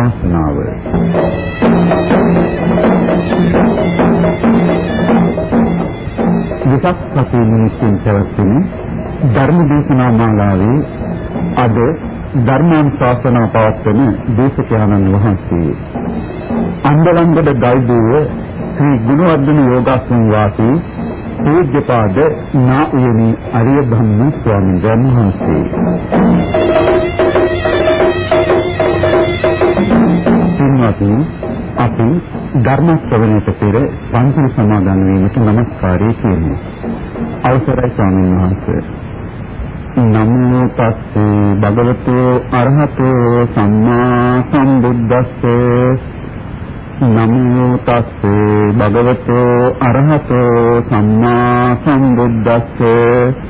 ධර්මානුශාසනාව විසක් සතිය මිනිත්තුන් පැවැත්වෙන ධර්ම දේශනා මාලාවේ අද ධර්මානුශාසනා පවත්වන දේශකයන්න් වහන්සේ. අන්දලංගඩ ගල්දුව ශ්‍රී ගුණවර්ධන යෝගාසන වාසී පූජ්‍යපාද නා උයනි අරිය ධම්ම ස්වාමීන් වහන්සේ. පින්වත්නි අපි ධර්ම ශ්‍රවණයට පෙර පන්සල් සමාදන් වීමට নমස්කාරය කියමු. අවසරයි ස්වාමීන් වහන්සේ. නමෝ තස්සේ භගවතු අරහතෝ සම්මා සම්බුද්දස්සේ නමෝ තස්සේ භගවතු අරහතෝ සම්මා සම්බුද්දස්සේ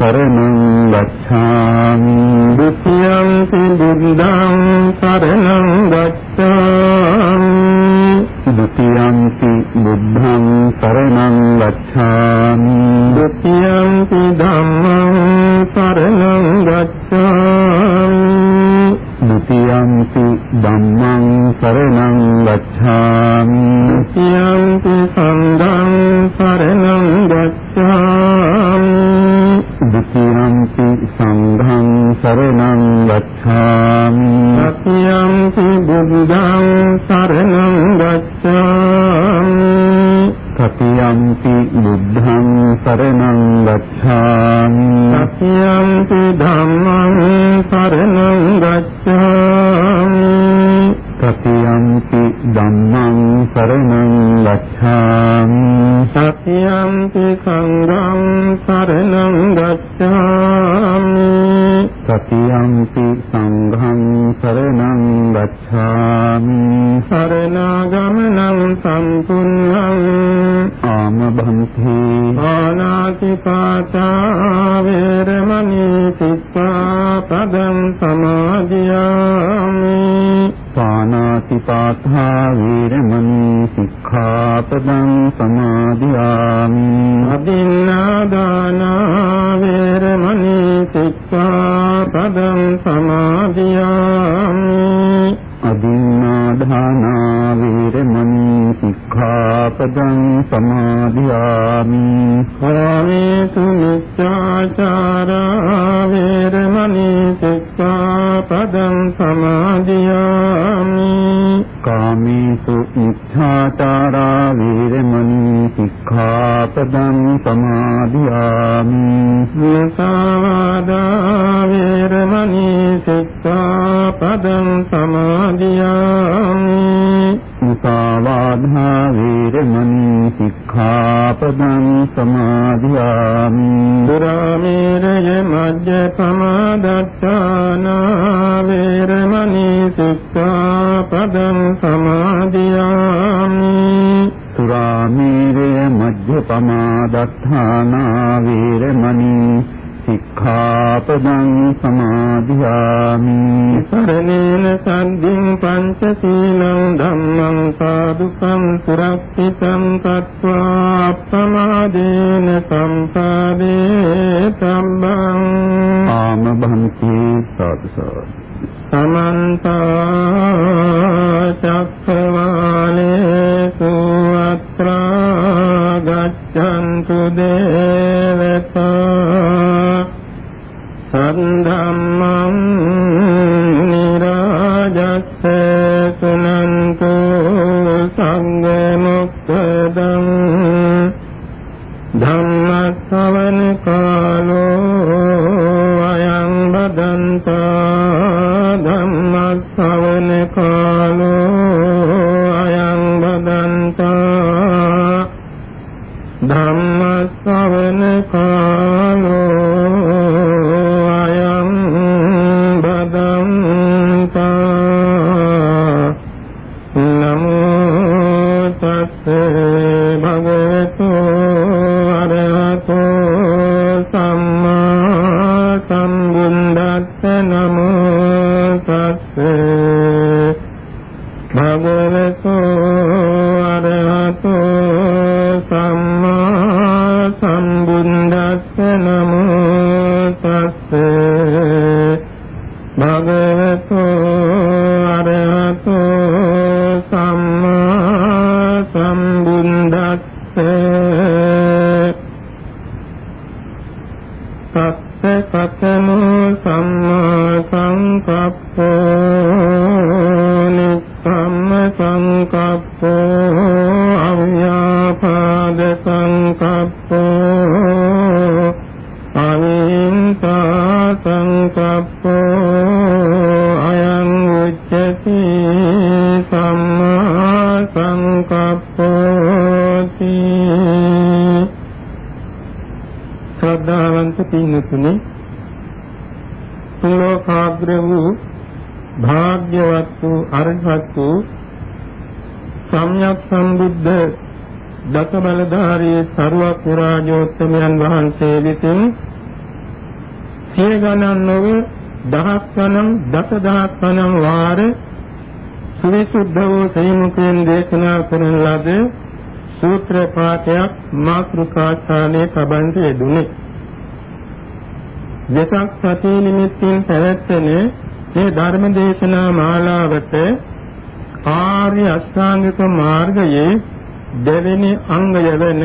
शरणं गच्छामि। द्वितीयं हि बुद्धं शरणं गच्छामि। द्वितीयं हि बुद्धं शरणं गच्छामि। द्वितीयं हि धम्मं शरणं गच्छामि। द्वितीयं हि धम्मं शरणं गच्छामि। द्वितीयं हि सङ्घं शरणं සංඝං සරණං ගච්ඡාමි। සික්ඛාපදං සමාදියාමි. සුරාමේරය මජ්ජපමාදත්තානා වේරමණී සික්ඛාපදං සමාදියාමි. සරණේන සම්දින් පංචශීලං ධම්මං සාදුකං සුරක්ෂිතං තත්වා අප්පමාදේන සම්පාදේ තම්බං ආම භන්ති සාදු සමන්ත චක්කවාලේසු අත්‍රා ගච්ඡන්තු දේවතා සද්ධම්මං නිරාජස්ස සුනන්තු සංඝ මොක්ඛදං ධම්මස්සවන දහස් ගණන් දස දහස් ගණන් වාර සවිසුද්ධ වූ සීමුඛයෙන් දේශනා කරන ලද සූත්‍ර පාඨයක් මාතෘකාචාලේ පබන්ති යෙදුනේ වෙසක් සති නිමිත්තෙන් පැවැත්වෙන මේ ධර්ම දේශනා මාලාවට ආර්ය අෂ්ටාංගික මාර්ගයේ දෙවෙනි අංගය වෙන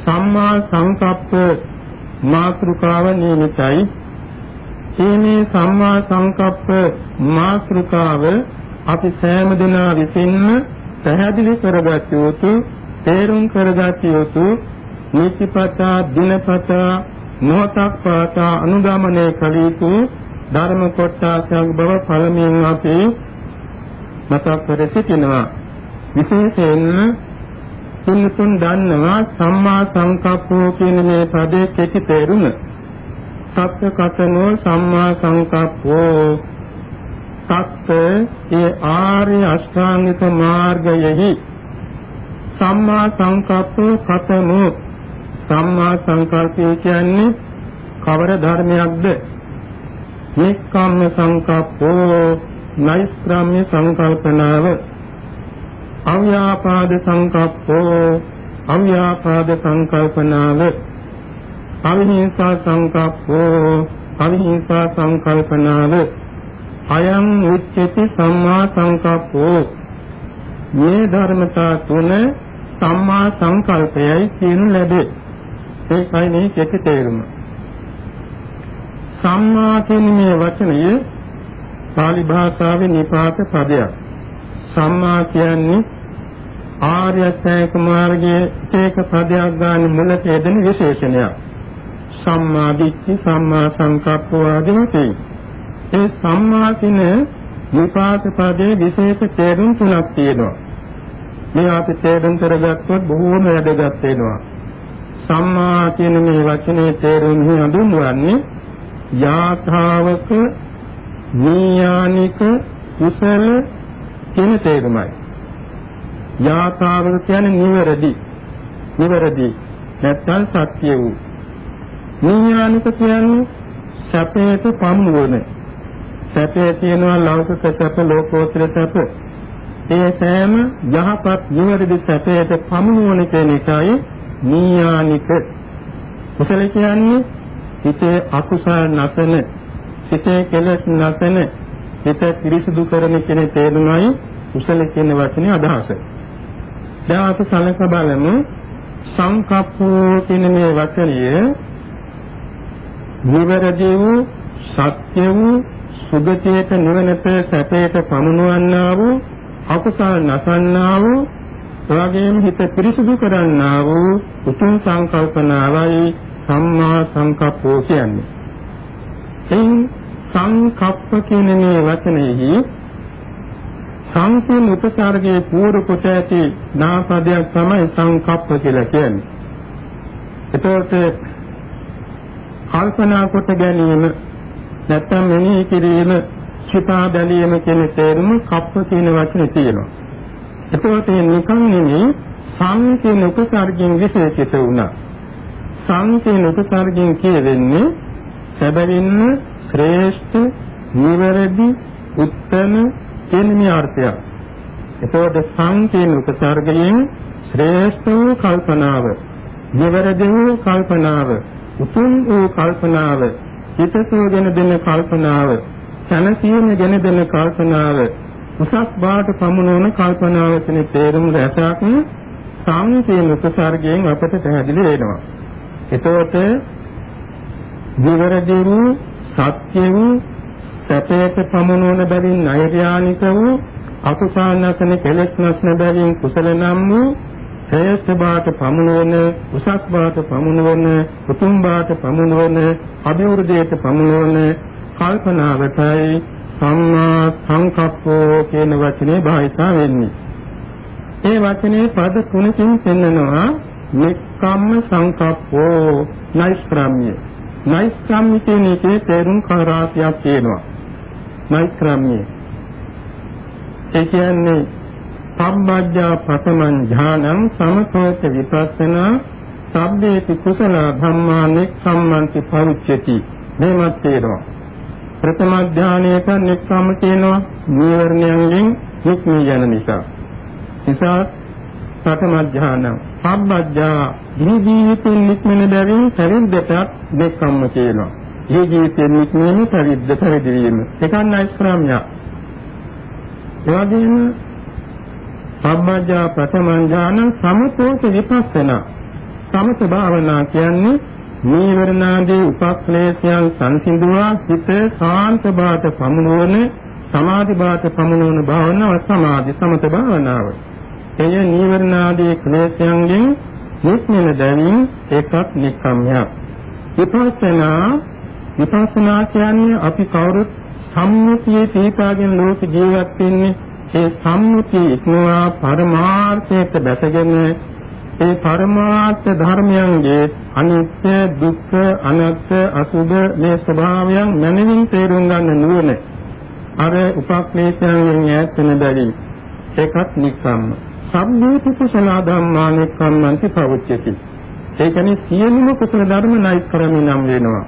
සම්මා සංකප්ප මාතෘකාව නියමිතයි. මේ සම්මා සංකප්ප මාතෘකාව අපි සෑම දිනා විසින්ම පැහැදිලි කරගත යුතු, තේරුම් කරගත යුතු, නිතිපතා දිනපතා මොහොතක් පාසා අනුගමනය කළ යුතු ධර්ම කොටසක් බව පළමුවෙන් අපි මතක් කර සිටිනවා. විශේෂයෙන්ම තුන්තුන් දන්නවා සම්මා සංකප්පෝ කියන මේ පදේ කෙටි තේරුම. සත්‍ය කතනෝ සම්මා සංකප්පෝ. සත්‍ය ඒ ආර්ය අෂ්ටාංගික මාර්ගයෙහි සම්මා සංකප්පෝ කතනෝ. සම්මා සංකල්පය කියන්නේ කවර ධර්මයක්ද? නික්කම්ම සංකප්පෝ නෛෂ්ක්‍රම්‍ය සංකල්පනාව. අව්‍යාපාද සංකප්පෝ අව්‍යාපාද සංකල්පනාව. අවිහිංසා සංකප්පෝ අවිහිංසා සංකල්පනාව අයං උච්චති සම්මා සංකප්පෝ මේ ධර්මතා තුන සම්මා සංකල්පයයි කියන ලැබේ ඒකයි මේ කෙටි තේරුම. සම්මා කියන මේ වචනය pāli භාෂාවේ නිපාත පදයක්. සම්මා කියන්නේ ආර්ය අෂ්ටාංග මාර්ගයේ ඒක පදයක් ගන්න මුලට යෙදෙන විශේෂණයක්. සම්මා දිට්ඨි සම්මා සංකප්ප ආදී වශයෙන්. ඒ සම්මා කියන නිපාත පදයේ විශේෂ තේරුම් තුනක් තියෙනවා. මේ අපි තේරුම් කරගත්තොත් බොහෝම වැදගත් වෙනවා. සම්මා කියන මේ වචනේ තේරුම් හඳුන්වන්නේ යාථාවක නීයානික කුසල කියන තේරුමයි. යාථාවක කියන්නේ නිවැරදි. නිවැරදි නැත්නම් සත්‍ය වූ. නීයානික කියන්නේ සැපයට පමුණුවන. සැපේ තියෙනවා ලෞකික සැප ලෝකෝත්තර සැප. ඒ සෑම යහපත් නිවැරදි සැපයට පමුණුවන කියන එකයි නීයානික කුසල කියන්නේ හිතේ අකුසල නැසන හිතේ කෙලෙස් නැසන හිත පිරිසිදු කරන කියන තේරුමයි කුසල කියන වචනේ අදහස. දැන් අපි සලක බලමු සංකප්පෝ කියන මේ වචනය නිවැරදි වූ සත්‍ය වූ සුගතියට නිවනට සැපයට පමුණවන්නා වූ අකුසල නැසන්නා වූ එවැගේම හිත පිරිසුදු කරන්නා වූ උතුම් සංකල්පනාවයි සම්මා සංකප්පෝ කියන්නේ. එයින් සංකප්ප කියන මේ වචනයෙහි සංකීර්ණ උපසර්ගයේ පූර්ව කොට ඇති නාපදයක් තමයි සංකප්ප කියලා කියන්නේ. එතකොට කල්පනා කොට ගැනීම නැත්නම් මෙනෙහි කිරීම සිතා බැලීම කියන තේරුම කප්ප කියන වචනේ තියෙනවා. එතකොට නිකන් නෙමෙයි සංකේන උපසර්ගයෙන් විශේෂිත වුණා. සංකේන උපසර්ගයෙන් කියවෙන්නේ සැබවින්ම ශ්‍රේෂ්ඨ නිවැරදි උත්තම කියන මේ අර්ථයක්. එතකොට සංකේන උපසර්ගයෙන් ශ්‍රේෂ්ඨ වූ කල්පනාව, නිවැරදි වූ කල්පනාව, උතුම් වූ කල්පනාව, හිතසෝගෙන දෙන කල්පනාව, සනසීම ගෙන දෙන කල්පනාව, උසස් බාට පමුණවන කල්පනාව කියන තේරුම් රැසක් සංකේන උපසර්ගයෙන් අපට පැහැදිලි වෙනවා. එතකොට නිවැරදි වූ සත්‍ය වූ සැපයට පමුණවන බැවින් නෛර්යානික වූ අකුසල් නැසන කෙලෙස් නැසන බැවින් කුසල නම් වූ ශ්‍රේෂ්ඨ බාට පමුණවන උසස් බාට පමුණවන උතුම් බාට පමුණවන අභිවෘද්ධියට පමුණවන කල්පනාවටයි සම්මා සංකප්පෝ කියන වචනේ භාවිතා වෙන්නේ. ඒ වචනේ පද තුනකින් පෙන්නනවා නික්කම්ම සංකප්පෝ නෛෂ්ක්‍රම්‍ය. නෛෂ්ක්‍රම්‍ය කියන එකේ තේරුම් කාරාතියක් තියෙනවා. නෛෂ්ක්‍රම්‍ය. ඒ කියන්නේ සම්බජ්ජා පතමං ඥානං සමතෝච විපස්සනා සබ්බේති කුසල ධම්මා නික්කම්මන්ති පරිච්ඡති. මේවත් තේරෙනවා. ප්‍රථම ඥානයක නික්කම්ම කියනවා නීවරණයෙන් නික්මී යන නිසා. නිසා ප්‍රථම ඥානං සම්බජ්ජා ජීවිතෙන් නික්මන බැවින් පරිද්දට නික්කම්ම කියනවා මේ ජීවිතෙන් නික්මීම පරිද්ද පරිදි වීම. ඒකයි ක්‍රමයක් එවැගේම සම්මජ්ජා ප්‍රථම ඥාන සමතෝච විපස්සනා සමත භාවනා කියන්නේ නීවරණාදී උපක්ලේශයන් සංසිඳුවා හිත සාන්ත බාට පමුණවන සමාධි බාට පමුණවන භාවනාව සමාධි සමත භාවනාව. එය නීවරණාදී ක්ලේශයන්ගෙන් නික්මන දැනීම ඒකත් නික්කම්යක්. විපස්සනා විපස්සනා කියන්නේ අපි කවුරුත් සම්මුතියේ තීපාගෙන ලෝක ජීවත් වෙන්නේ ඒ සම්මුතිය ඉක්මවා පරමාර්ථයට බැසගෙන ඒ පරමාර්ථ ධර්මයන්ගේ අනිත්‍ය දුක්ඛ අනාත්ම අසුභ මේ ස්වභාවයන් මනමින් තේරුම් ගන්න නුවණ අර උපක්ලේශයන් ඈත් වෙන බැරි ඒකත් නික්කම්ම සම්මේති කුසල ධම්මානික්කම්මන්ති පවුච්චති. ඒ කියන්නේ සියලුම කුසල ධර්ම නයිත් කරමින් නම් වෙනවා.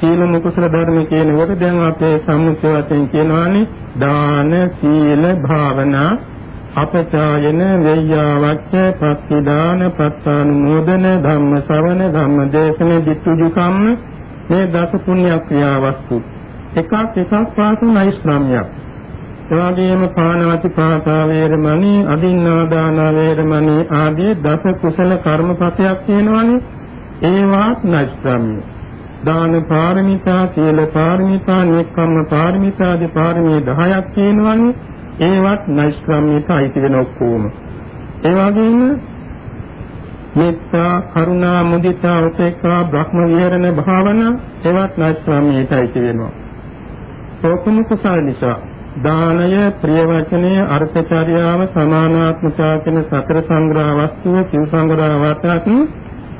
සීලම කුසල ධර්ම කියනකොට දැන් අපේ සම්මුති වශයෙන් කියනවානේ. දාන සීල භාවනා අපචායන වෙය්‍යාවච්ච පස්තිදාන පස්සානුමෝදන ධම්ම ශ්‍රවණ ධම්ම දේශන ditthුජුකම්ම මේ දස පුණ්‍ය ක්‍රියාවස්තු. එකක් එකක් පාසු නෛෂ්ක්‍රම්‍යයක් එවාගෙම පානවති පාතා වේරමණී අදින්නාදාන වේරමණී ආදී දස කුසල කර්මපතයක් තියෙනවානේ ඒවාත් නෛෂ්ක්‍රම්‍ය. දාන පාරමිතා, සීල පාරමිතා, නෙක්ඛම්ම පාරමිතා ආදී පාරමී 10ක් තියෙනවනේ. ඒවත් නෛෂ්ක්‍රම්‍යයට අයිති වෙන ඔක්කොම. ඒ වගේම මෙත්තා, කරුණා, මුදිතා, උපේක්ඛා, බ්‍රහ්ම විහරණ භාවනා ඒවත් නෛෂ්ක්‍රම්‍යයට අයිති වෙනවා. ඕකම කුසල නිසා දානය, ප්‍රිය වචනය, අර්ථචර්යාව, සමානාත්මතා කියන සතර සංග්‍රහ වස්තුව, සිව් සංග්‍රහ වටක්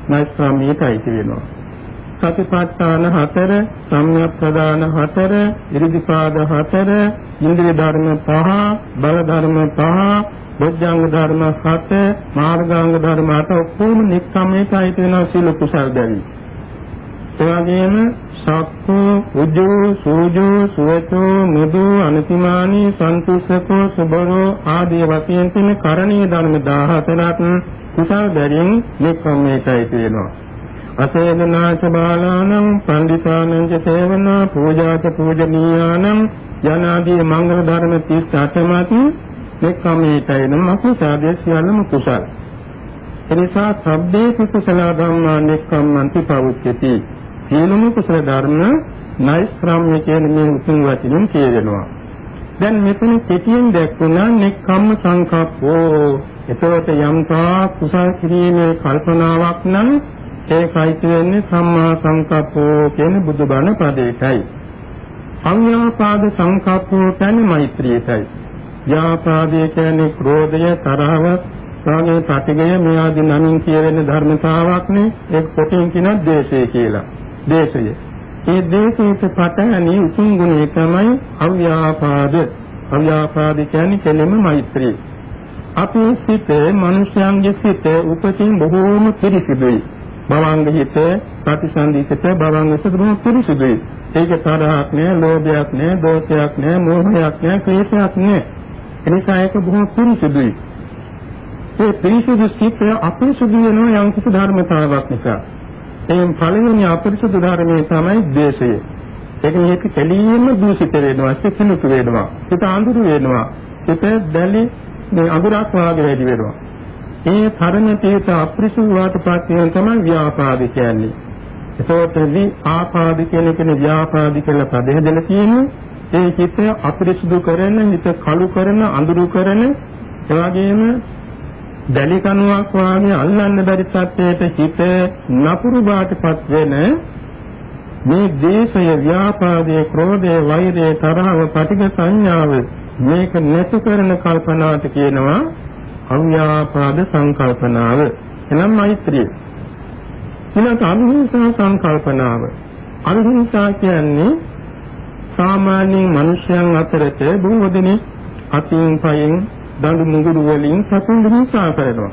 නෛෂ්ක්‍රම්‍යයට අයිති වෙනවා. සතිපට්ඨාන හතර, සම්‍යක් ප්‍රදාන හතර, ඉරිදිපාද හතර, ඉන්ද්‍රිය ධර්ම පහ, බල ධර්ම පහ, බොජ්ජංග ධර්ම හත, මාර්ගාංග ධර්ම අට ඔක්කොම නික්කමේටයි වෙනවා සීල කුසල් දැවි. එවැගේම සක්කෝ, උජ්ජෝ, සූජෝ, සුවචෝ, මුදු, අනතිමානී, සන්තුෂ්කෝ, සුබරෝ ආදී වශයෙන් තියෙන කරණීය ධර්ම 14ක් කුසල් දැරින් නික්කමේටයි වෙනවා. අසේදනාච බාලානං පණ්ඩිතානං ච සේවනා පූජාච පූජනීයානං යනාදී මංගල ධර්ම 38මත් මෙකමේතයින මකුසාදේ සියල්ලම කුසල. එනිසා සබ්බේ කුසල ධම්මා නික්කම්මන්ති පවුච්චති. සියලුම කුසල ධර්ම නෛෂ්ක්‍රම්‍ය කියන මේ උතුම් වචනෙන් කියවෙනවා. දැන් මෙතන කෙටියෙන් දැක්ුණා නික්කම්ම සංකප්පෝ. එතකොට යම්තා කුසල කිරීමේ කල්පනාවක් නම් ඒකයි කියන්නේ සම්මා සංකප්පෝ කියන බුදුබණ පදේටයි. සංයාපාද සංකප්පෝ කියන්නේ මෛත්‍රියටයි. ව්‍යාපාදේ කියන්නේ ක්‍රෝධය, තරහව, සාගේ ප්‍රතිගය මේ ආදී නමින් කියවෙන ධර්මතාවක් නේ. ඒක කොටින් කියන ද්වේෂය කියලා. ද්වේෂය. ඒ ද්වේෂයට පටහැනි උතුම් ගුණය තමයි අව්‍යාපාද. අව්‍යාපාද කියන්නේ කෙලෙම මෛත්‍රිය. අපේ සිත, මිනිස්යන්ගේ සිත උපතින් බොහෝම පිරිසිදුයි. භවංග හිත ප්‍රතිසන්දිත භවංග සිත බොහොම පිරිසුදුයි. ඒක තරහක් නෑ, ලෝභයක් නෑ, දෝෂයක් නෑ, මෝහයක් නෑ, ක්ලේශයක් නෑ. එනිසා ඒක බොහොම පිරිසුදුයි. ඒ පිරිසුදු සිත අපිරිසුදු වෙනවා යම් කිසි ධර්මතාවක් නිසා. එයින් පළවෙනි අපිරිසුදු ධර්මයේ තමයි ද්වේෂය. ඒක මේක කෙලින්ම දූෂිත වෙනවා, සිතනුතු වෙනවා, සිත අඳුරු වෙනවා, සිත දැලි මේ අඳුරක් වාගේ වැඩි වෙනවා. ඒ තරණ තේත අප්‍රිසුදු වාටපත් වෙන තමයි ව්‍යාපාද කියන්නේ. ඒකෝටදී ආපාද කියන කෙන ව්‍යාපාද කියලා පද හදලා තියෙනවා. ඒ හිත අපිරිසුදු කරන, හිත කළු කරන, අඳුරු කරන, එවාගෙම දැලි කණුවක් වාගේ අල්ලන්න බැරි සත්‍යයට හිත නපුරු බාටපත් වෙන මේ දේශය ව්‍යාපාදයේ ක්‍රෝධයේ වෛරයේ තරහව පටිඝ සංඥාව මේක නැති කරන කල්පනාවට කියනවා අව්‍යාපාද සංකල්පනාව එනම් මෛත්‍රිය ඊළඟ අවිහිංසා සංකල්පනාව අවිහිංසා කියන්නේ සාමාන්‍යයෙන් මිනිසයන් අතරට බොහෝ දෙනෙක් අතින් පයින් දඬු මුගුරු වලින් සතුන් හිංසා කරනවා.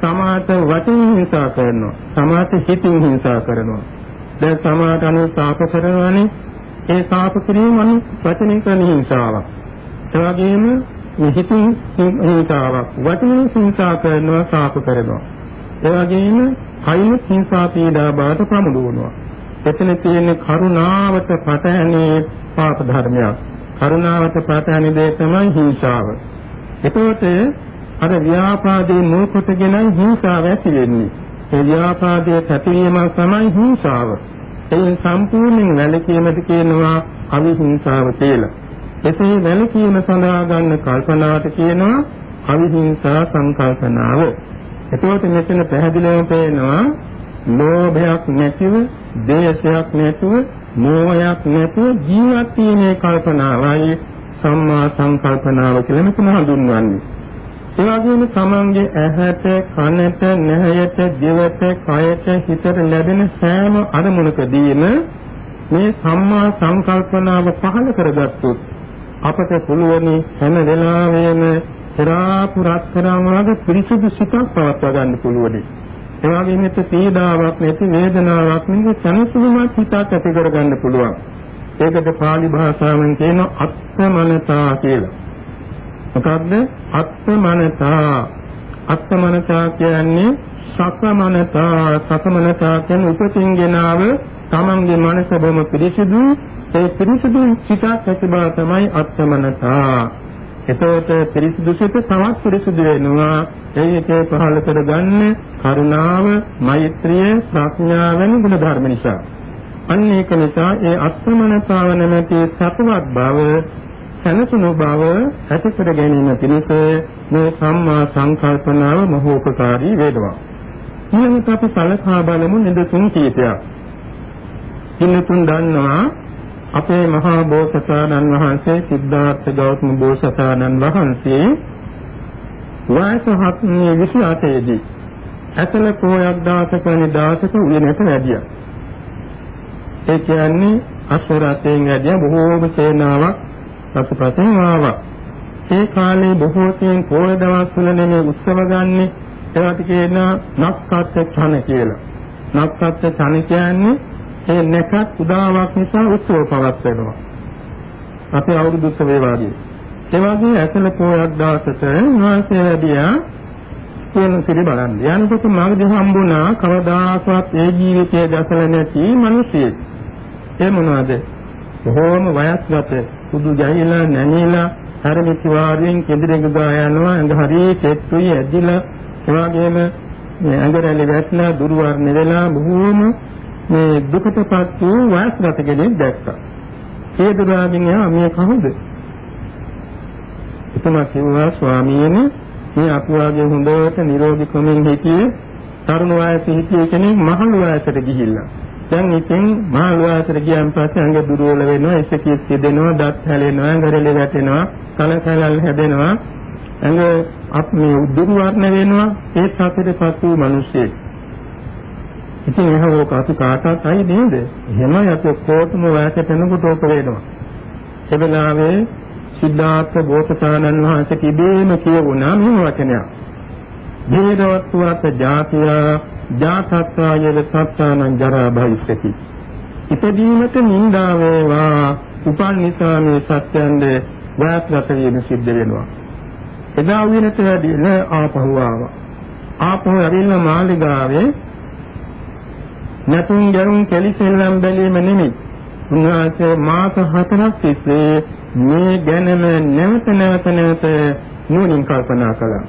සමාත වචන හිංසා කරනවා. සමාත හිතින් හිංසා කරනවා. දැන් සමාත අනු සාප කරනවානේ. ඒ සාප කිරීම අනු වචනින් කරන හිංසාවක්. ඒ වගේම මේ හිතින් හිංසාවක්. වචනින් හිංසා කරනවා සාප කරනවා. ඒ වගේම කයින් හිංසා පීඩා බවට ප්‍රමුදුවනවා. එතන තියෙන කරුණාවට පටහැනේ පාප ධර්මයක්. කරුණාවට පටහැනේ දේ තමයි හිංසාව. එතකොට අර ව්‍යාපාදේ නෝකොටගෙන හිංසාව ඇති වෙන්නේ. ඒ ව්‍යාපාදයේ පැතිරීම තමයි හිංසාව. එයින් සම්පූර්ණයෙන් වැළකීමද කියනවා අවිහිංසාව කියලා. එසේ වැළකීම සඳහා ගන්න කල්පනාවට කියනවා අවිහිංසා සංකල්පනාව. එතකොට මෙතන පැහැදිලිවම පේනවා ලෝභයක් නැතිව, දේශයක් නැතුව, මෝහයක් නැතුව ජීවත් වීමේ කල්පනාවයි සම්මා සංකල්පනාව කියලා මෙතන හඳුන්වන්නේ. ඒ වගේම තමන්ගේ ඇහැට, කනට, නැහැයට, දිවට, කයට, හිතට ලැබෙන සෑම අරමුණකදීම මේ සම්මා සංකල්පනාව පහළ කරගත්තොත් අපට පුළුවනි හැම වෙලාවෙම පුරා පුරස්තරම් වගේ පිරිසුදු සිතක් පවත්වා ගන්න පුළුවනි. ඒ වගේම හිත පීඩාවක් නැති වේදනාවක් නැති සනසුමක් හිතක් ඇති කර ගන්න පුළුවන්. ඒකට pāli භාෂාවෙන් කියන අත්මනතා කියලා. මොකද්ද? අත්මනතා. අත්මනතා කියන්නේ සකමනතා, සකමනතා කියන්නේ උපතින් ගෙනාව තමන්ගේ මනස බොම පිරිසිදු ඒ පිරිසිදු සිතක් ඇති බව තමයි අත්මනතා. එතකොට පිරිසිදු සිත තවත් පිරිසිදු වෙනවා. ඒකේ පහළ කරගන්න කරුණාව, මෛත්‍රිය, ප්‍රඥාව වෙන ගුණ ධර්ම නිසා. අන්න ඒක නිසා ඒ අත්මනතාව නැමැති සතුවත් බව සැනසුණු බව ඇති කර ගැනීම පිණිස මේ සම්මා සංකල්පනාව මහෝපකාරී වේදවා. ඊළඟට අපි සලකා බලමු නිදසුන් කීපයක්. ඉන්නතුන් දන්නවා අපේ මහා බෝසතාණන් වහන්සේ සිද්ධාර්ථ ගෞතම බෝසතාණන් වහන්සේ වයස 28 දී ඇතල පෝයක් දාසක වෙනි දාසක උයනට වැඩියා. ඒ කියන්නේ අශ්වරථයෙන් වැඩිය බොහෝම සේනාවක් පසුපසින් ආවා. ඒ කාලේ බොහෝ තෙන් පොය දවස් වල නෙමෙයි උත්සව ගන්නෙ ඒවට කියන නක්කත් ඡන කියලා. නක්කත් ඡන කියන්නේ ඒ නැකත් උදාවක් නිසා උත්සව පවත්වනවා. අපේ අවුරුදු උත්සවේ වාගේ. ඒ වගේ ඇසල පොයක් දවසට වාසය වැඩියා කියන සිරි බලන්න. යනකොට මාර්ගය හම්බුණා කවදාකවත් ඒ ජීවිතයේ දැසල නැති මිනිසෙක්. ඒ මොනවද? බොහෝම වයස්ගත සුදු ජහිලා නැමිලා හරිමිති වාරියෙන් කෙඳිරෙක ගා යනවා ඇඟ හරිය කෙට්ටුයි ඇදිලා එවාගෙම මේ ඇඟරැලි වැටලා දුරු වර්ණ වෙලා බොහෝම මේ දුකටපත් වූ වයස්ගත කෙනෙක් දැක්කා. ඒ දුරාගෙන යා මේ කවුද? එතුමා කිව්වා ස්වාමීනි මේ අපි වාගේ හොඳට නිරෝධී කමින් හිටියේ තරුණ වයසේ හිටියේ කෙනෙක් මහලු වයසට ගිහිල්ලා දැන් ඉතින් මහලු ආතර ගියන් පස්සේ අඟ දුර්වල වෙනවා, ඉසකිස් දෙනවා, දත් හැලෙනවා, ඇඟරලි වැටෙනවා, කන කලල් හැදෙනවා. ඇඟ අප මේ දුර්වර්ණ වෙනවා. ඒ සැපයටපත් වූ මිනිස්සෙක්. ඉතින් එහෙම කාතු කාටවත් අයි නේද? එහෙමයි අපි කොටම වාසයට එනකොට ඕක වෙනවා. ඒ වෙලාවේ සිද්ධාර්ථ බෝසතාණන් වහන්සේ කිබේම කියවුණා මේ වචනයක්. ජීරවත්වත ජාතිය ජාතත්වායල සත්තානං ජරා භවිස්සති ඉපදීමට නින්දා වේවා උපන් නිසා මේ සත්‍යයන්ද වාස්ගත වීම සිද්ධ වෙනවා එදා උයනට වැඩින ආපහු ආවා ආපහු ඇවිල්ලා මාලිගාවේ නැතුන් ගැරුම් කෙලිසෙල්ලම් බැලීම නෙමෙයි උන්වහන්සේ මාස හතරක් තිස්සේ මේ ගැනම නැවත නැවත නැවත නුවණින් කල්පනා කළා.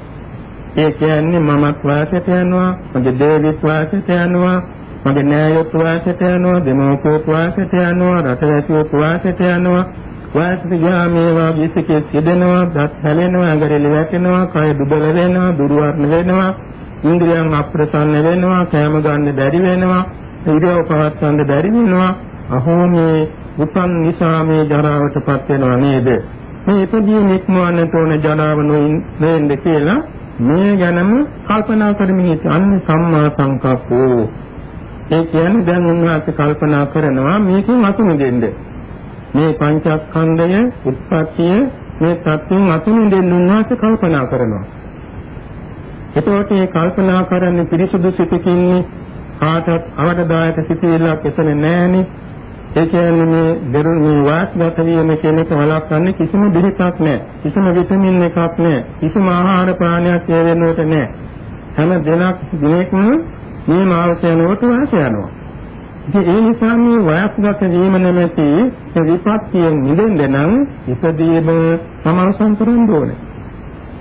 ඒ කියන්නේ මමත් වාසයට යනවා, මගේ දේවිත් වාසයට යනවා, මගේ නෑයොත් වාසයට යනවා, දෙමෝපියොත් වාසයට යනවා, රටවැසියොත් වාසයට යනවා. වාසයට ගියාම මේවා විසිකේ සිදෙනවා, දත් හැලෙනවා, අඟරලි වැටෙනවා, කය දුබල වෙනවා, දුර්වර්ණ වෙනවා, ඉන්ද්‍රියන් අප්‍රසන්න වෙනවා, කැම ගන්න බැරි වෙනවා, ඉරියව් පවත්වන්න බැරි වෙනවා. අහෝ මේ උපන් නිසා මේ ජරාවටපත් වෙනව නේද? මේ ඉදදී නික්මවන්නට ඕන ජරාව නොඉන්නේ කියලා මේ ගැනම කල්පනා කරමින් අන්න සම්මා සංකප්පෝ. ඒ කියන්නේ දැන් උන්වහන්සේ කල්පනා කරනවා මේකෙන් අතුමු දෙන්නේ. මේ පංචස්කන්ධය උත්පත්තිය මේ සත්‍යයෙන් අතුමු දෙන්න උන්වහන්සේ කල්පනා කරනවා. එතකොට මේ කල්පනා කරන්නේ පිරිසුදු සිතකින් කාටත් අවදදායක සිතේලක් එතන නැහෙනේ ඒ කියන්නේ මේ දරුණු මේ වාස්ගත වීම කියන එක වළක්වන්නේ කිසිම දෙහිතක් නැහැ. කිසිම විටමින් එකක් නැහැ. කිසිම ආහාර පානයක් ඒ වෙනුවට නැහැ. හැම දිනක් දිනෙකම මේ මාවසයනවට වාස යනවා. ඉතින් ඒ නිසා මේ වාස්ගත වීම නැමැති විපත්තියෙන් නිදෙන්න නම් ඉපදීම සමරසම් කරන්න ඕනේ.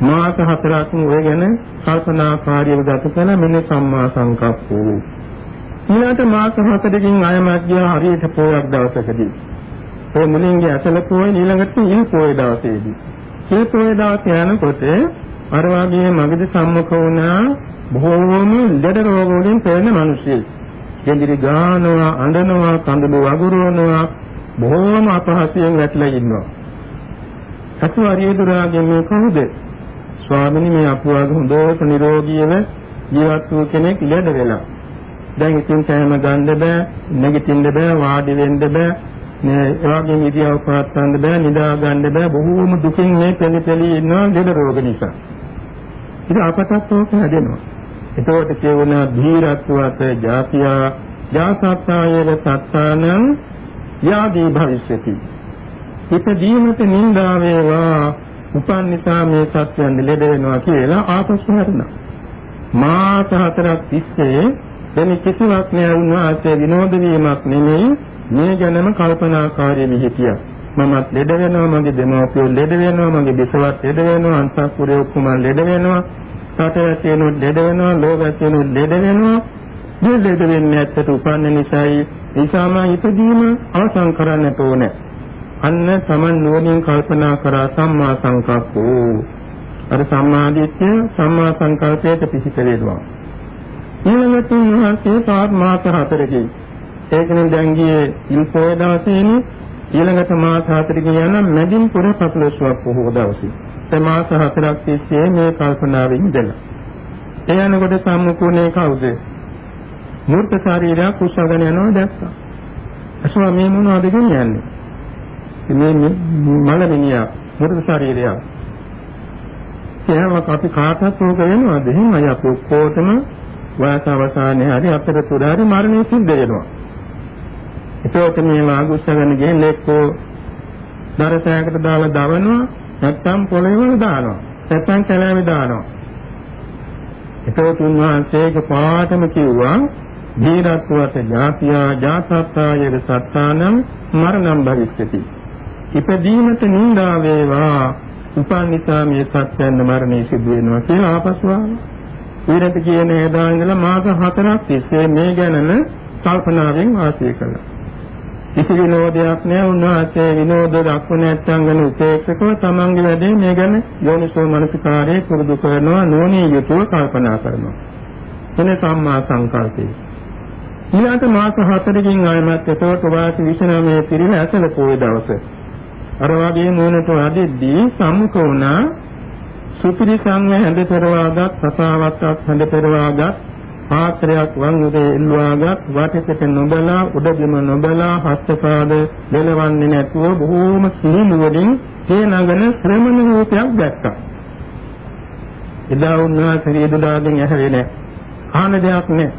මාස හතරක් ඔය ගැන කල්පනාකාරීව ගත කළ මෙන්න සම්මා සංකප්පෝ ඊළඟට මාස හතරකින් අයමත් ගියා හරියට පොයක් දවසකදී. ඒ මුලින්ගේ අසල පොය ඊළඟට ඉල් පොය දවසේදී. මේ පොය දවසේ යනකොට අර වගේ මගද සම්මුඛ වුණා බොහෝම ලෙඩ රෝග වලින් පෙළෙන මිනිස්සෙක්. කෙන්දිරි ගානවා, අඬනවා, කඳුළු වගුරුවනවා බොහෝම අපහසුයෙන් වැටලා ඉන්නවා. අතුවාරිය දුරාගෙන මේ කවුද? ස්වාමිනේ මේ අපුවාගේ හොඳට නිරෝගීව ජීවත් වූ කෙනෙක් ලෙඩ වෙලා. දැන් ඉතින් කෑම ගන්න බෑ, නැගිටින්න බෑ, වාඩි වෙන්න බෑ, මේ එවාගෙන් ඉදියව පවත්වන්න බෑ, නිදා ගන්න බෑ, බොහෝම දුකින් මේ පෙළි පෙළි ඉන්නවා ලෙඩ රෝග නිසා. ඉතින් අපතත් ඕක හැදෙනවා. එතකොට කියවන ධීරත්වත ජාතියා ජාසත්තායල සත්තානං යාදී භවිෂ්‍යති. ඉපදීමට නින්දා වේවා උපන් නිසා මේ සත්‍යයන් ලෙඩ වෙනවා කියලා ආපසු හරිනවා. මාස හතරක් තිස්සේ වෙන කිසිවක් නෑ උන්වහන්සේ විනෝද වීමක් නෙමෙයි මේ ගැනම කල්පනාකාරී විහිතිය. මමත් ලෙඩ වෙනවා මගේ දෙමව්පියෝ ලෙඩ වෙනවා මගේ බිසවත් ලෙඩ වෙනවා අන්තපුරේ ඔක්කොම ලෙඩ වෙනවා රටවැසියනු ලෙඩ වෙනවා ලෝකවැසියනු ලෙඩ වෙනවා. මේ ලෙඩ වෙන්නේ ඇත්තට උපන්න නිසායි. ඒසම ඉදීම අවසන් කරන්නට ඕනේ. අන්න තමන් නුවණින් කල්පනා කරා සම්මා සංකප්පෝ අර සම්මාදිට්ඨිය සම්මා සංකල්පයට පිහිට වේවා. ඊළඟට උන්වහන්සේ පාත් මාස හතරකින්. ඒකනේ දැන් ගියේ ඉල්පෝය දවසේනේ. ඊළඟට මාස හතරකින් යන මැදින් පුර පසළොස්වක් පොහොව දවසේ. ඒ මාස හතරක් තිස්සේ මේ කල්පනාවෙන් ඉඳලා. ඒ යනකොට සම්මුඛුනේ කවුද? මූර්ත ශරීරයක් කුසගෙන යනවා දැක්කා. අසුවා මේ මොනවද කියන්නේ? මේ මලමිනියා මූර්ත ශරීරයක්. එහෙනම් අපි කාටවත් ඕක වෙනවද? එහෙනම් අය අපෝ කොටම වාස අවසානයේ හරි අතරතුර හරි මරණය සිද්ධ වෙනවා. ඒකත් මේ වාගුස්සගෙන ගිහින් එක්කෝ දරසයකට දාලා දවනවා නැත්නම් පොළවේ දානවා. නැත්නම් කැලෑවේ දානවා. ඒකත් උන්වහන්සේක පාඩම කිව්වා ධීරත්වත ජාතියා ජාතත්තායද සත්තානම් මරණම් භවිස්සති. ඉපදීමට නින්දා වේවා උපන්නිතා මේ සත්‍යයන් මරණය සිදු වෙනවා කියලා ආපසු ආවා. ඊට කියන එදා ඉඳලා මාස හතරක් තිස්සේ මේ ගැනම කල්පනාවෙන් වාසය කළා. කිසි විනෝදයක් නෑ උන්වහන්සේ විනෝද දක්වන නැත්නම් ගැන උපේක්ෂකව තමන්ගේ වැඩේ මේ ගැන යෝනිසෝ මනසිකාරයේ පුරුදු කරනවා නෝනිය යුතුව කල්පනා කරනවා. එන සම්මා සංකල්පේ. ඊළඟ මාස හතරකින් ආයමත් එතකොට වාසි 29 පිරින ඇසල පොය දවසේ. අර වගේ නෝනට වදිද්දී සම්මුඛ වුණා සුපිරි සංඝ හැඳ පෙරවාගත් රසාවත්ක් හැඳ පෙරවාගත් පාත්‍රයක් වම් උදේ එල්වාගත් වටේට නොබලා උඩදිම නොබලා හස්තපාද දෙලවන්නේ නැතුව බොහෝම සිහිනුවණින් තේ නගන ශ්‍රමණ රූපයක් දැක්කා. එදා උන්වහන්සේ රියදුඩාගෙන් ඇහැවේ නැහැ. ආන දෙයක් නැහැ.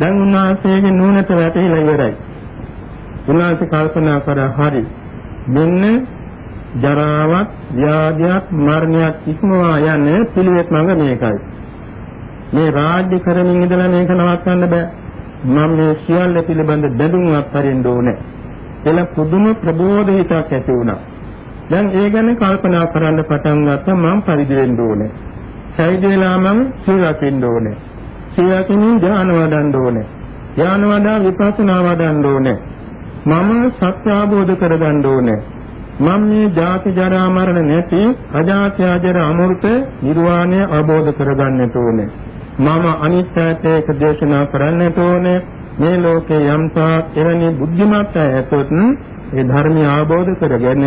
දැන් උන්වහන්සේගේ නුවණට වැටහිලා ඉවරයි. උන්වහන්සේ කල්පනා කරා හරි. මෙන්න ජරාවත්, ව්‍යාධියක්, මරණයක් ඉක්මවා යන්නේ පිළිවෙත් මඟ මේකයි. මේ රාජ්‍ය කරමින් ඉඳලා මේක නවත්තන්න බෑ. මම මේ සියල්ල පිළිබඳ බැඳුම් අත්හරින්න ඕනේ. එළ පුදුම ප්‍රබෝධ හිතක් ඇති වුණා. දැන් ඒ ගැන කල්පනා කරන්න පටන් ගත්තා මම පරිදි වෙන්න ඕනේ. සයිද වෙලා මම සීල රකින්න ඕනේ. සීල රකින්න ධ්‍යාන වඩන්න ඕනේ. ධ්‍යාන වඩා විපස්සනා වඩන්න ඕනේ. මම සත්‍ය අවබෝධ කරගන්න ඕනේ. මම මේ ජාති ජරා මරණ නැති අජාත්‍ය අජර අමෘත නිර්වාණය අවබෝධ කරගන්නට ඕනේ. මම අනිත්‍යයට ඒක දේශනා කරන්නට ඕනේ. මේ ලෝකේ යම්තා එවැනි බුද්ධිමත් අය ඇතොත් ඒ ධර්මය අවබෝධ කරගෙන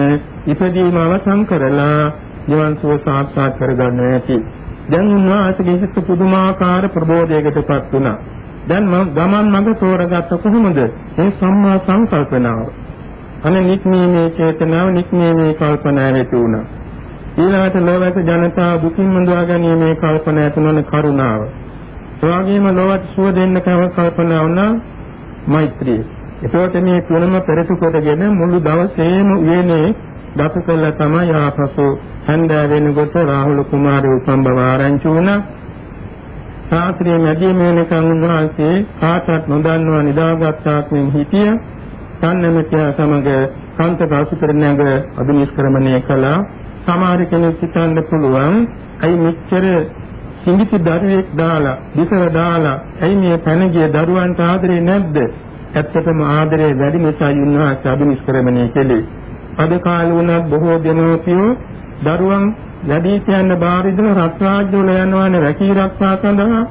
ඉපදීම අවසන් කරලා නිවන් සුව සාක්ෂාත් කරගන්න ඇති. දැන් උන්වහන්සේගේ සිත පුදුමාකාර ප්‍රබෝධයකටපත් වුණා. දැන් මම ගමන් මඟ තෝරගත්ත කොහොමද? ඒ සම්මා සංකල්පනාව. අනේ නික්මීමේ චේතනාව නික්මීමේ කල්පනාව ඇති වුණා. ඊළඟට ලෝක ජනතාව දුකින් මුදවා ගැනීමේ කල්පනා ඇතිවන කරුණාව. එවාගෙම ලෝක සුව දෙන්න කල්පනා වුණා මෛත්‍රිය. ඒකට මේ තුනම පෙරසු කොටගෙන මුළු දවසේම උයනේ ගත කළා තමයි ආපසු හන්දෑ වෙනකොට රාහුල කුමාරය උපම්බව ආරංචි වුණා. ශාස්ත්‍රීය මැදියේ මේනකන් උන්වහන්සේ කාටත් නොදන්නවා නිදාගත්තාක්ෙන් හිටිය. සම්නමතිය සමග කාන්ත පාසුකර නැග අභිනිෂ්ක්‍රමණය කළා. සමහර කෙනෙක් හිතන්න පුළුවන් අයි මෙච්චර සිංගිති දරුවෙක් දාලා, දිසර දාලා, ඇයි මේ පැනගිය දරුවන්ට ආදරේ නැද්ද? ඇත්තටම ආදරේ වැඩි නිසා උන්වහන්සේ අභිනිෂ්ක්‍රමණය කළේ. අද කාලේ වුණත් බොහෝ දෙනෝපියෝ දරුවන් වැඩි කියන්න බාරිදල රත්රාජ්‍ය වල යනවානේ රැකී රක්ෂා සඳහා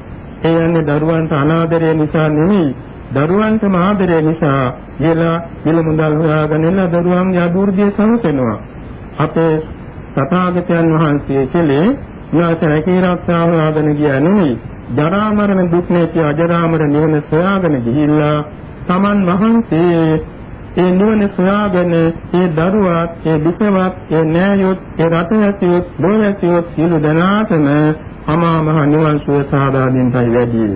ඒ යන්නේ දරුවන්ට අනාදරය නිසා නෙවෙයි දරුවන්ටම ආදරය නිසා කියලා මිල මුදල් හොයාගෙන ඉන්න දරුවන්ගේ අභිවෘද්ධිය සමසෙනවා අපේ තථාගතයන් වහන්සේ කෙලේ නාත රැකී රක්ෂා හොයාගෙන ගියා නෙවෙයි ජරා මරණ දුක් නැති අජරාමර නිවන සොයාගෙන ගිහිල්ලා තමන් වහන්සේ ඒ නිවන සොයාගෙන ඒ දරුවාත් ඒ දුකවත් ඒ නෑයොත් ඒ රටවැසියොත් ලෝවැසියොත් සියලු දෙනාටම අමා මහ නිවන් සුව සාදා දෙන්නයි වැඩි.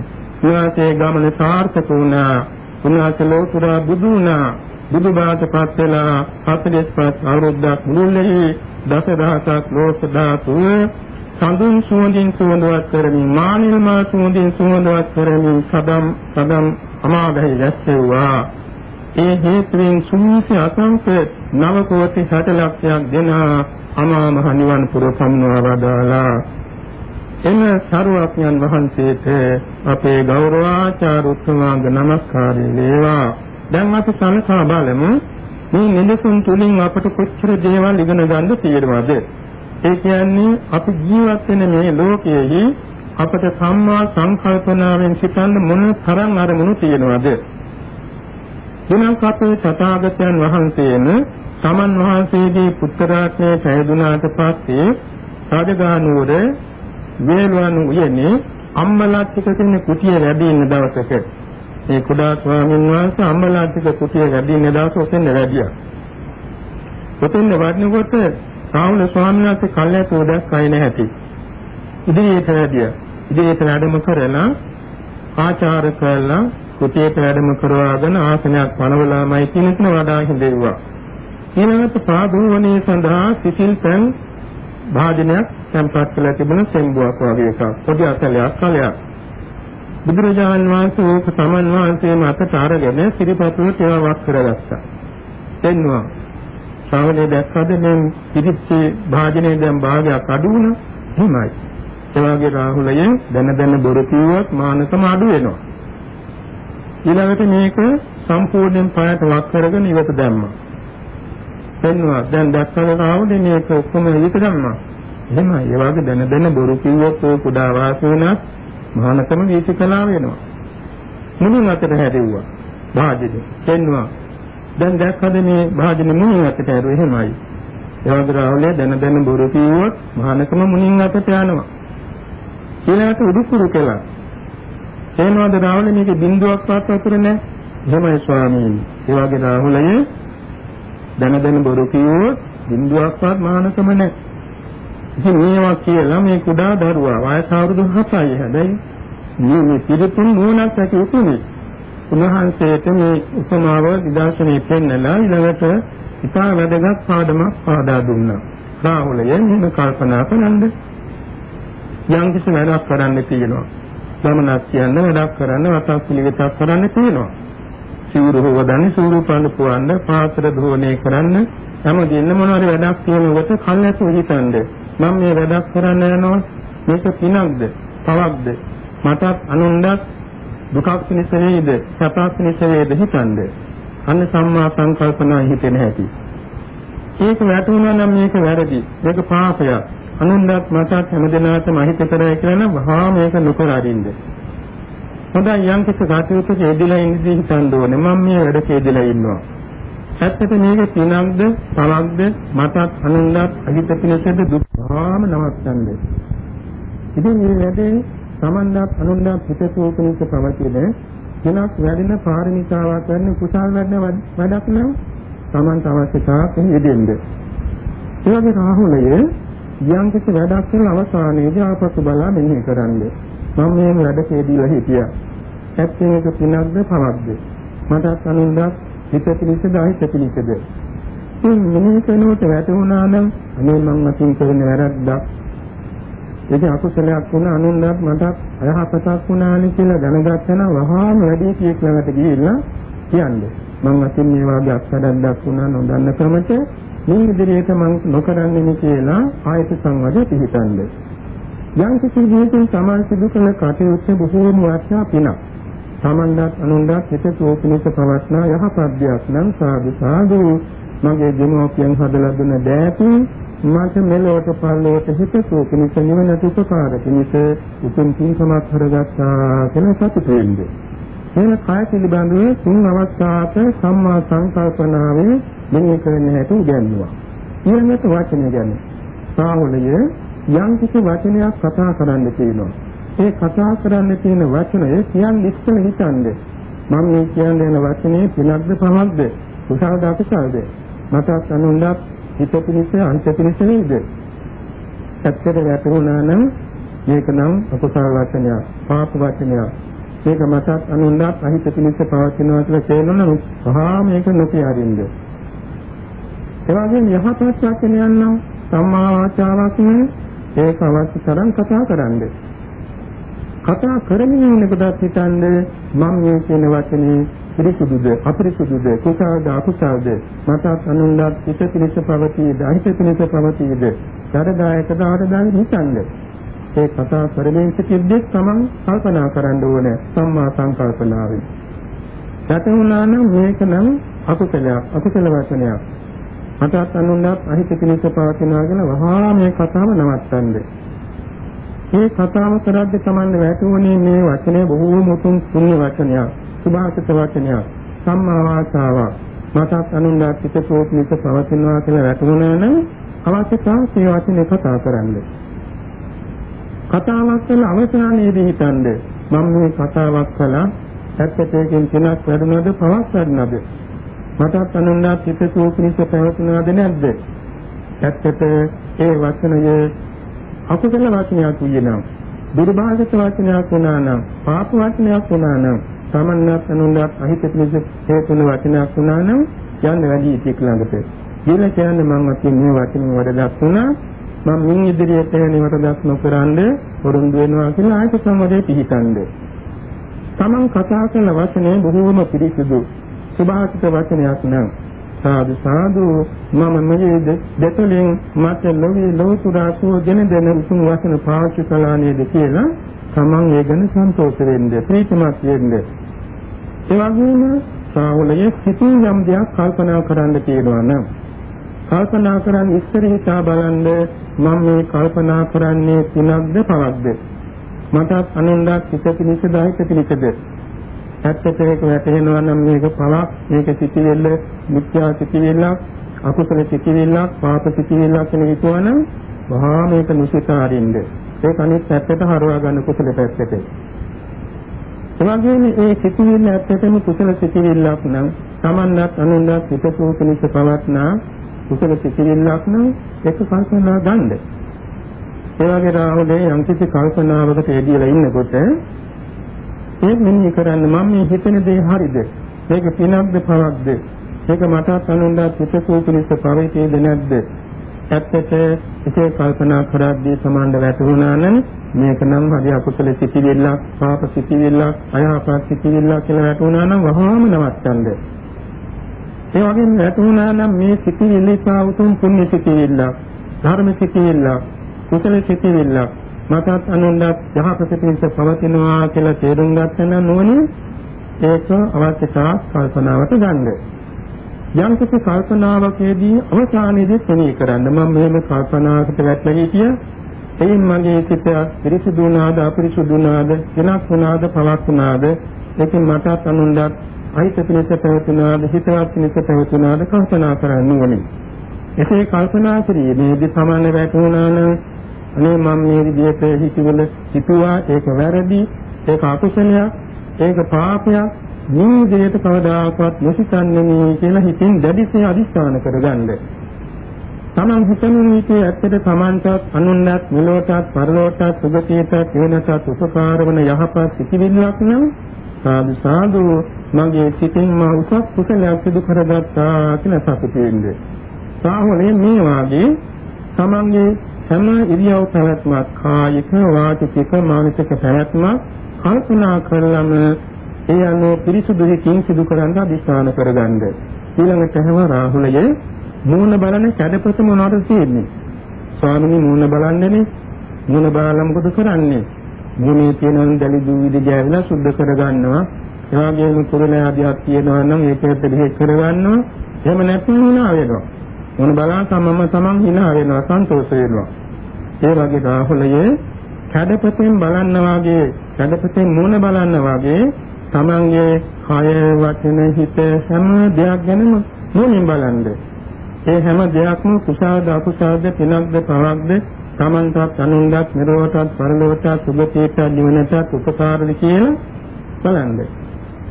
උන්වහන්සේ ගමන සාර්ථක වුණා. උන්වහන්සේ ලෝතුරා බුදු වුණා. බුදු බාටපත් වෙලා 45 අවුරුද්දක් මුළුල්ලේ දසදහසක් ලෝක ධාතු සඳුන් සුවඳින් සුවඳවත් කරමින් මානිල් මා සුවඳින් සුවඳවත් කරමින් සදම් සදම් අමාදහි දැස්සෙව්වා ඒ හේතුවෙන් සුවිසි අසංක නව කෝටි 60 ලක්ෂයක් දෙන අමා මහ නිවන් පුර සම්නවා වදාලා එම සරුවක්ඥන් වහන්සේට අපේ ගෞරවාචාර උත්තමාංග නමස්කාරය වේවා. දැන් අපි සලකා බලමු මේ නිදසුන් තුලින් අපට කොච්චර දේවල් ඉගෙන ගන්න තියෙනවද ඒ කියන්නේ අපි ජීවත් වෙන මේ ලෝකයේහි අපට සම්මා සංකල්පනාවෙන් සිතන්න මොන තරම් අරමුණු තියෙනවද? එනම් අපේ තථාගතයන් වහන්සේන සමන් වහන්සේගේ පුත්‍රාත්මය පැවිදුණාට පස්සේ රාජගානුවර වේලවණු උයනේ අම්මලාත්තික කියන කුටිය වැඩි ඉන්න දවසක මේ කුඩා ස්වාමීන් වහන්සේ අම්මලාත්තික කුටිය වැඩි ඉන්න දවස ඔතෙන් වැඩියා. ඔතෙන් වඩනකොට රාහුල ස්වාමීන් වහන්සේ කල්යතෝ දැක්කයි නැහැටි. ඉදිරියට වැඩියා. ඉදිරියට වැඩම කරලා ආචාර කළා කුටියට වැඩම කරවාගෙන ආසනයක් පනවලාමයි කිනකන වඩා හිඳෙව්වා. ඊළඟට පාදෝවණේ සඳහා සිසිල් පෙන් භාජනයක් තැන්පත් කළ තිබුණ සෙම්බුවක් වගේ එකක්. පොඩි අතලයක් කලයක්. බුදුරජාණන් වහන්සේ ඕක සමන් වහන්සේම අතට අරගෙන සිරිපතුලට ඒවා වක් කරගත්තා. එන්නවා. ශ්‍රාවණේ දැක්කද මේ පිටිච්චි භාජනයේ දැන් භාගයක් අඩු වුණා. එහෙමයි. ඒ වගේ රාහුලයෙන් දැන දැන බොරු කිව්වොත් මානකම අඩු වෙනවා. ඊළඟට මේක සම්පූර්ණයෙන් පායට වක් කරගෙන ඉවත දැම්මා. එන්නවා දැන් දැක්කම ආවද මේක ඔක්කොම ඉවත දැම්මා. එහෙමයි. ඒ වගේ දැන දැන බොරු කිව්වොත් ඔය කුඩා වාසුණත් මහානකම වීතිකලා වෙනවා. මුලින් අතට හැරෙව්වා. භාජනේ. එන්නවා. දැන් දැක්කද මේ භාජනේ මුලින් අතට හැරුවේ එහෙමයි. ඒ වගේ රාහුලේ දැන දැන බොරු කිව්වොත් මහානකම මුලින් අතට යනවා. ඊළඟට උඩුකුරු කළා. තේනවද රාහුල මේක බිඳුවක්වත් අතර නැහැ. එහෙමයි ස්වාමීනි. ඒ වගේ රාහුලය දන දන බොරු කිව්වොත් බිඳුවක්වත් මහානකම නැහැ. ඉතින් මේවා කියලා මේ කුඩා දරුවා වයස අවුරුදු 7යි හැබැයි මේ පිළිතුරු නුවණක් ඇති උතුනේ. උන්වහන්සේට මේ උපමාව විදර්ශනයේ පෙන්නලා ඊළඟට ඉතා වැදගත් පාඩමක් පාදා දුන්නා. රාහුලය මෙහෙම කල්පනා කරන්න යම් කිසි වැඩක් කරන්න තියෙනවා. ගමනක් කියන්න වැඩක් කරන්න වතක් පිළිවෙතක් කරන්න තියෙනවා. සිවුරු හොවදන්නේ සිවුරු පාන පුවන්න පාත්‍ර ධෝණය කරන්න හැම දෙන්න මොනවාරි වැඩක් තියෙනකොට කල්ැතු හිතන්නේ මම මේ වැඩක් කරන්න යනවා. මේක පිනක්ද? පවක්ද මටත් අනුන්වත් දුකක් පිණිස වේද? සැපක් පිණිස වේද හිතන්නේ? අන්න සම්මා සංකල්පනා හිතෙන හැටි. ඒක වැටුණා නම් මේක වැරදි. මේක පාපයක්. අනුන්වත් මටත් හැමදෙනාටම අහිත කරයි කියලා නම් වහා මේක නොකර අරින්න හොඳයි යම් කිසි කටයුත්තක යෙදලා ඉඳී හිතන්න ඕනේ. මම මේ වැඩක යෙදලා ඉන්නවා. ඇත්තට මේක පිනක්ද පලක්ද මටත් අනුන්වත් අහිත පිණිසද දුක්ඛාම නවත්තන්නේ. ඉතින් මේ වැඩේ සමන්දාත් අනුන්වත් හිතසෝ පිණිස පවතින පිනක් වැඩින පාරමිතාවක් කරන කුසල් වැඩන වැඩක් නම් Tamanට අවශ්‍යතාවක් යෙදෙන්න. ඒ වගේ රාහුලය යම් කිසි වැඩක් කරන අවසානයේදී ආපසු බලා මෙහෙය කරන්නේ. මම මේ වැඩකේදීලා හිටියා. ඇත්තේ මේක පිනක්ද පවක්ද? මටත් අනුන්වත් හිත පිළිසද අහිත පිළිසද ඉතින් මෙනෙහි කරනකොට වැටුණා නම් අනේ මං අතින් කරන වැරද්දක්. ඒක අකුසලයක් වුණා අනුන්වත් මට අයහපතක් වුණානි කියලා දැනගත්තා නම් වහාම වැඩි කීයක් ළඟට ගිහිල්ලා කියන්නේ. මං අතින් මේ වගේ අත්දැකීමක් වුණා නොදන්න ක්‍රමයට මේ ඉදිරියට මං නොකරන්නේ නේ කියලා ආයත සංවදය පිළිතන්නේ යම් කිසි දෙයකින් සමාන සිදු කරන කටයුත්ත බොහෝම වාස්නා පිනක්. තමන්වත් අනුන්වත් හිත සෝපනික පවත්නා යහපත් දෙයක් නම් සාදු සාදු මගේ දෙමෝපියන් හදලා දුන්න දෑපි මට මෙලොවට පරලොවට හිත සෝපනික නිවනට උපකාර පිණිස උතුම් පින්කමක් කරගත්තා කියලා සතුටු වෙන්නේ. එන කාය පිළිබඳව තුන් අවස්ථාවක සම්මා සංකල්පනාවේ මෙහි කරන්න හැටි ඉගැන්වුවා. ඊළඟට වචනය ගැන. සාහුලය යම් කිසි වචනයක් කතා කරන්න තියෙනවා. ඒ කතා කරන්න තියෙන වචනය කියන්නේ ඉස්සෙල්ලා හිතන්නේ. මම මේ කියන්නේ යන වචනේ පිනක්ද පමක්ද? කුසල්ද අකුසල්ද? මටත් අනුන්වත් හිත පිණිස අන්ත පිණිස නේද? ඇත්තට වැටුණා නම් මේක නම් අකුසල වචනයක් පාප වචනයක්. මේක මටත් අනුන්වත් අහිත පිණිස පවතිනවා කියලා කියනොත් මහා මේක නොකිය අරින්ද? ඒ වගේම යහපත් වචනයන් නම් සම්මා වාචාවක් නේ ඒක අවශ්‍ය තරම් කතා කරන්නේ. කතා කරමින් ඉන්නකොටත් හිතන්නේ මම මේ කියන වචනේ පිරිසුදුද අපිරිසුදුද කුසාද අකුසාද? මටත් අනුන්වත් හිත පිණිස පවතීද අහිත පිණිස පවතීද දරදායක දාරදාන හිතන්නේ. ඒ කතා කරමින් සිටිද්දී තමන් කල්පනා කරන්න ඕනේ සම්මා සංකල්පනාවෙන්. යතුණා නම් මේක නම් අකුසලයක් අකුසල වචනයක්. මටත් අනුන්වත් අහිත පිණිස පවතිනවා කියලා වහා මේ කතාව නවත්තන්නේ. මේ කතාව කරද්දී Tamanne වැටුනේ මේ වචනේ බොහෝම උතුම් පුණ්‍ය වචනයක්. සුභාසිත වචනයක්. සම්මා වාචාවක්. මතත් අනුන්දාත් පිටපොත් නික පවතිනවා කියලා වැටුණා නම් අවශ්‍යතාව මේ වචනේ කතා කරන්න. කතාවක් කළ අවසානයේදී හිතන්නේ මම මේ කතාවක් කළා ඇත්තටම කෙනක් වැඩනවද පවක් වැඩනවද මටත් අනුන්දාත් පිටපොත් නික පවතිනවද නැද්ද ඇත්තට ඒ වචනයේ අකුසල වචනයක් කියනවා. දුර්භාගත වචනයක් වුණා නම්, පාප වචනයක් වුණා නම්, සමන්නත් අනුන්වත් අහිත පිළිස හේතුන වචනයක් වුණා නම් යන්න වැඩි ඉතික් ළඟට. කියලා කියන්නේ මම අතින් මේ වචනේ වරදක් වුණා. මම මින් ඉදිරියට එන වරදක් නොකරනද වරුන්දු වෙනවා කියලා ආයත සම්වදේ පිහිටන්නේ. Taman කතා කරන වචනේ බොහෝම පිරිසිදු. සුභාසිත වචනයක් නම් සාදු සාදු. මම මේ දෙතලින් මට ලෝකේ ලෝතුරා සෝජන දෙන උතුම් වචන පාවිච්චි කළා නේද කියලා තමන් ඒ ගැන සන්තෝෂ වෙන්න ප්‍රීතිමත් වෙන්න. ඒ වගේම සාහුලයේ සිතින් යම් දෙයක් කල්පනා කරන්න තියෙනවා නම් කල්පනා කරන් ඉස්සර හිතා බලන්න මම මේ කල්පනා කරන්නේ පිනක්ද පවක්ද? මටත් අනුන්වත් හිත පිණිස දායක පිණිසද? ඇත්තට ඒක වැටහෙනවා නම් මේක පවක් මේක සිටිවිල්ල මිත්‍යා සිටිවිල්ලක් අකුසල සිටිවිල්ලක් පාප සිටිවිල්ලක් කියන හිතුවනම් වහා මේක නිසිතාරින්ද ඒක අනිත් පැත්තට හරවා ගන්න කුසල පැත්තට. එවැගේම ඒ සිටිවිල්ල ඇත්තටම කුසල සිටිවිල්ලක් නම් Tamannat අනුන්වත් හිතසෝ පිණිස පවත්නා කුසල සිටිවිල්ලක් නම් ඒක කල්පනා ගන්න. ඒ වගේ රාහුලේ යම්කිසි කල්පනාවකට එදිලා ඉන්නකොට ඒ මෙන්න කරන්න මම මේ හිතන දේ හරිද? මේක පිනක්ද පවක්ද? මේක මටත් අනුන්වත් හිතසූ පිණිස පරිතේද නැද්ද? ඇත්තට ඉතේ කල්පනා කරද්දී සමාණ්ඩ වැටුණා නම් මේක නම් හරි අකුසල සිතිවිල්ලක්, පාප සිතිවිල්ලක්, අයහපත් සිතිවිල්ලක් කියලා වැටුණා නම් වහාම නවත්තන්න. ඒ වගේම වැටුණා නම් මේ සිතිවිල්ල සා උතුම් පුණ්‍ය සිතිවිල්ලක්, ධර්ම සිතිවිල්ලක්, කුසල සිතිවිල්ලක් මටත් අනුන්වත් යහපත පිණිස පවතිනවා කියලා තේරුම් ගන්න ඕනේ ඒක අවශ්‍යතා කල්පනාවට ගන්න. යම් කිසි කල්පනාවකදී අවසානයේදී තේනී කරන්න මම මෙහෙම කල්පනාවකට වැටලා හිටිය එයින් මගේ සිත පිරිසුදු වුණාද අපිරිසුදු වුණාද වෙනස් වුණාද පවක් වුණාද ඒකෙන් මටත් අනුන්වත් අහිත පිණිස පැවතුනාද හිතවත් පිණිස පැවතුනාද කල්පනා කරන්න ඕනේ. එසේ කල්පනා කිරීමේදී සමාන වැටුණා නම් අනේ මම මේ විදිහට හිතවල හිතුවා ඒක වැරදි ඒක අකුසලයක් ඒක පාපයක් මේ විදිහට කවදාකවත් නොසිතන්නේ කියලා හිතින් දැඩිසේ අදිස්ථාන කරගන්න. තමන් හිතන විදිහේ ඇත්තට තමන්ටත් අනුන්වත් මෙලොවටත් පරලොවටත් සුගතියටත් වෙනසත් උපකාර වන යහපත් සිතිවිල්ලක් නම් සාදු සාදු මගේ සිතින් මා උසස් කුසලයක් සිදු කරගත්තා කියලා සතුටු වෙන්නේ. සාහෝලේ මේ වාගේ තමන්ගේ හැම ඉරියව් පැවැත්මක් කායික වාචික මානසික පැවැත්මක් කල්පනා කරලම ඒ අනුව පිරිසුදු හිතින් සිදු කරන්න අධිෂ්ඨාන කරගන්න. ඊළඟට හැම රාහුලයේ මූණ බලන කැඩපත මොනවද තියෙන්නේ? ස්වාමීනි මූණ බලන්නේනේ. මූණ බලලා මොකද කරන්නේ? මූණේ තියෙන දැලි දුවිලි ගෑවිලා සුද්ධ කරගන්නවා. ඒ වගේම කුරුණ ආදියක් තියෙනවා නම් ඒකත් දෙහෙ කරගන්නවා. එහෙම නැත්නම් hina වෙනවා. මොන බලා තමම තමන් hina වෙනවා සන්තෝෂ වෙනවා. ඒ වගේ රාහුලයේ කඩපතෙන් බලන්න වාගේ කඩපතෙන් මූණ බලන්න වාගේ තමන්ගේ කය වචන හිත හැම දෙයක් ගැනම මොනින් බලන්නේ. ඒ හැම දෙයක්ම කුසාද අකුසාද පිනක්ද පවක්ද තමන්ටත් අනුන්ටත් නිරෝධටත් පරලෝකටත් සුභතියට නිවනටත් උපකාරද කියලා බලන්න.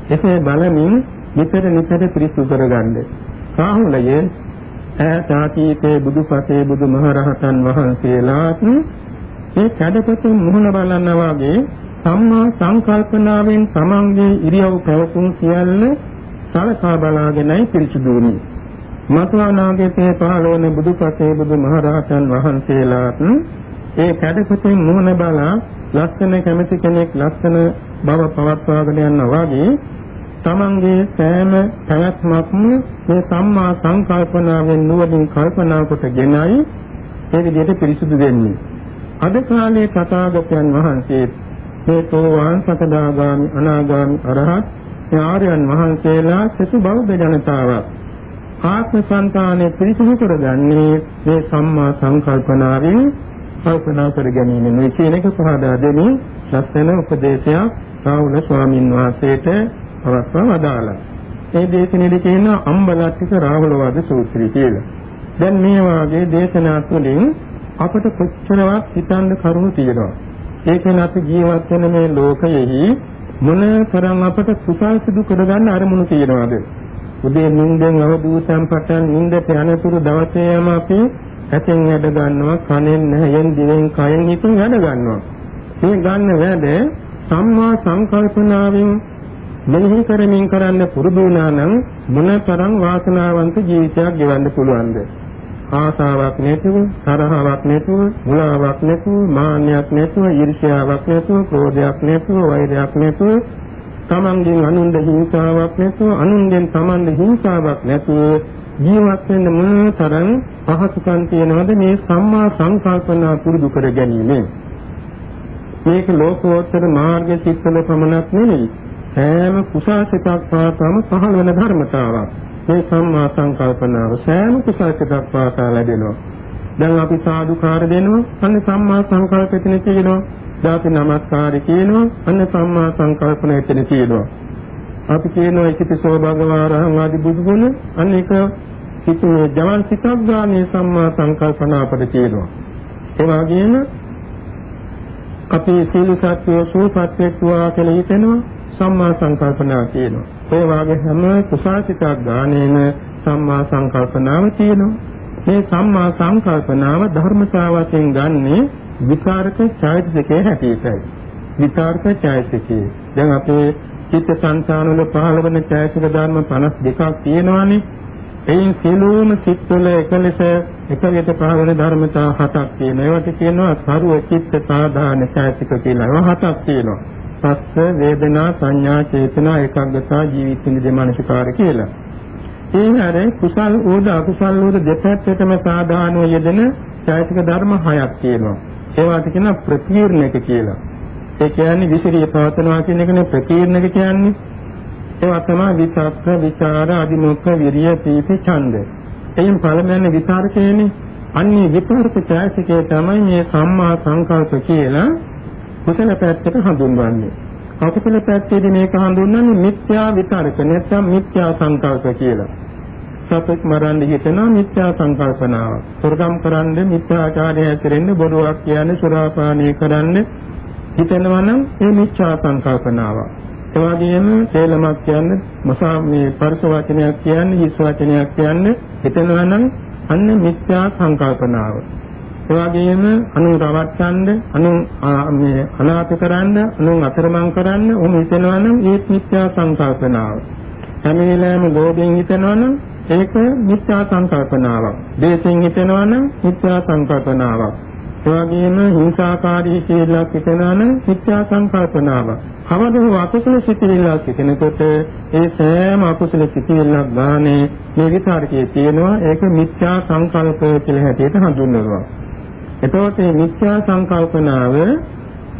එසේ බලමින් නිතර නිතර පිරිසුදු කරගන්න. සාහුලයේ ඈතාතීතේ බුදුපසේ බුදුමහරහතන් වහන්සේලාත් මේ කඩපතින් මුහුණ බලනවා වගේ සම්මා සංකල්පනාවෙන් තමන්ගේ ඉරියව් පැවතුම් සියල්ල සලකා බලාගෙනයි පිරිසුදුුනේ. මතුවනාගේතේ පහළ වන බුදුපසේ බුදුමහරහතන් වහන්සේලාත් ඒ කඩපතින් මුහුණ බලා ලස්සන කැමති කෙනෙක් ලස්සන බව පවත්වාගෙන යනවා වගේ තමන්ගේ සෑම පැවැත්මක්ම මේ සම්මා සංකල්පනාවෙන් නුවණින් කල්පනා කොටගෙනයි ඒ විදිහට පිරිසුදු වෙන්නේ. අද කාලේ තථාගතයන් වහන්සේ මේ තෝවාන් සකදාගාමි අනාගාමි අරහත් ආර්යයන් වහන්සේලා සතු බෞද්ධ ජනතාවක් ආත්ම සංතානයේ පිරිසුදු කරගන්නේ මේ සම්මා සංකල්පනාවෙන් කල්පනා කර ගැනීම නෙවෙයි කියන එක පහදා දෙමින් ලස්සන උපදේශයක් රාහුල ස්වාමින් වහන්සේට පවත්වා වදාළා. ඒ දේශනෙදි කියනවා අම්බලට්ටික රාහුලවාද සූත්‍රය කියලා. දැන් මේ වාගේ දේශනා තුළින් අපට කොච්චරවත් හිතන්න කරුණු තියෙනවා. ඒකෙන් අපි ජීවත් වෙන මේ ලෝකයෙහි මොන තරම් අපට කුසල් සිදු කරගන්න අරමුණු තියෙනවද? උදේ නිින්දෙන් අවදූතම් පටන් නිින්දට යනතුරු දවසේම අපි ඇතෙන් වැඩ ගන්නවා, කනෙන් නැහෙන් දිවෙන් කයෙන් හිතින් වැඩ ගන්නවා. මේ ගන්න වැඩ සම්මා සංකල්පනාවෙන් මෙනෙහි කරමින් කරන්න පුරුදු වුණා නම් මොනතරම් වාසනාවන්ත ජීවිතයක් ගෙවන්න පුළුවන්ද? ආසාවක් නැතුව, තරහාවක් නැතුව, මුලාවක් නැතුව, මාන්නයක් නැතුව, ඊර්ෂ්‍යාවක් නැතුව, ක්‍රෝධයක් නැතුව, වෛරයක් නැතුව, තමන්ගෙන් අනුන්ද හිංසාවක් නැතුව, අනුන්ගෙන් තමන්ද හිංසාවක් නැතුව ජීවත් වෙන්න මොනතරම් පහසුකම් තියෙනවද මේ සම්මා සංකල්පනා පුරුදු කර ගැනීම. මේක ලෝකෝත්තර මාර්ග සිත්වල පමණක් නෙවෙයි සෑම කුසාසිතක් පාතම පහළ වෙන ධර්මතාවක්. මේ සම්මා සංකල්පනාව සෑම කුසාසිතක් පාතා ලැබෙනවා. දැන් අපි සාදුකාර දෙනවා අන්න සම්මා සංකල්පෙතන කියනවා. දාපි නමස්කාරය කියනවා අන්න සම්මා සංකල්පන එතන කියනවා. අපි කියනවා ඉතිපිසෝ භගවාරහං ආදි බුදුගුණ අන්න ඒක කිතුනේ ජවන් සිතක් ගානේ සම්මා සංකල්පන අපට කියනවා. ඒ වගේම අපි සීල සත්‍ය සූපත් වෙත්වා කියලා හිතෙනවා සම්මා සංකල්පනාව තියෙනවා. ඒ වාගේ හැම කුසාසිතක් ගානේන සම්මා සංකල්පනාව තියෙනවා. මේ සම්මා සංකල්පනාව ධර්මතාවයෙන් ගන්නේ විචාරක ඡායතිකේ හැටියටයි. විචාරක ඡායතිකේ. දැන් අපේ චිත්ත සංසාන වල පහළ වෙන ඡායතික ධර්ම 52ක් තියෙනවානේ. එයින් සියලුම සිත්වල එකලෙස එක විට පහළ වෙන ධර්මතා හතක් තියෙනවා. ඒවට කියනවා සරුව චිත්ත සාධාන ඡායතික කියලා. ඒවා හතක් තියෙනවා. පස්ස වේදනා සංඥා චේතනා ඒකාග්‍රතා ජීවිත නිදමනසිකාර කියලා. ඒ හැර කුසල් ඕද අකුසල් ඕද දෙපැත්තටම සාධානව යෙදෙන ඡායතික ධර්ම හයක් තියෙනවා. ඒවට කියන ප්‍රතිර්ණක කියලා. ඒ කියන්නේ විසිරිය පවතනවා කියන එකනේ ප්‍රතිර්ණක කියන්නේ. ඒවා තමයි විචක්ක, විචාර, අදිමොක්ඛ, විරිය, තීපි, ඡන්ද. එයින් පළමුවෙන් විචාරකයනේ. අන්නේ විචාරක ඡායතිකේ තමයි මේ සම්මා සංකල්ප කියලා කුසල පැත්තට හඳුන්වන්නේ. අකුසල පැත්තේදී මේක හඳුන්වන්නේ මිත්‍යා විචාරක නැත්නම් මිත්‍යා සංකල්ප කියලා. සතෙක් මරන්න හිතනවා මිත්‍යා සංකල්පනාව. සොරකම් කරන්න මිත්‍යාචාරය ඇතිරෙන්න බොරුවක් කියන්නේ සුරාපානය කරන්න හිතනවා නම් ඒ මිත්‍යා සංකල්පනාව. ඒ වගේම තේලමක් කියන්නේ මසා මේ පරස වචනයක් කියන්නේ හිස් වචනයක් කියන්නේ හිතනවා නම් අන්න මිත්‍යා සංකල්පනාව. ඒ වගේම අනු රවට්ටන්න අනු මේ අනාථ කරන්න අනු අතරමං කරන්න උන් හිතනවා නම් ඒත් මිත්‍යා සංකල්පනාව. හැම වෙලාවෙම ගෝධයෙන් හිතනවා නම් ඒක මිත්‍යා සංකල්පනාවක්. දේශෙන් හිතනවා නම් මිත්‍යා සංකල්පනාවක්. ඒ වගේම හිංසාකාරී සීලයක් හිතනවා නම් මිත්‍යා සංකල්පනාවක්. කවදෝ අකුසල සිතිවිල්ලක් හිතනකොට ඒ සෑම අකුසල සිතිවිල්ලක් ගානේ මේ විතරකයේ තියෙනවා ඒක මිත්‍යා සංකල්ප කියලා හැටියට හඳුන්වනවා. එතකොට මේ මිත්‍යා සංකල්පනාව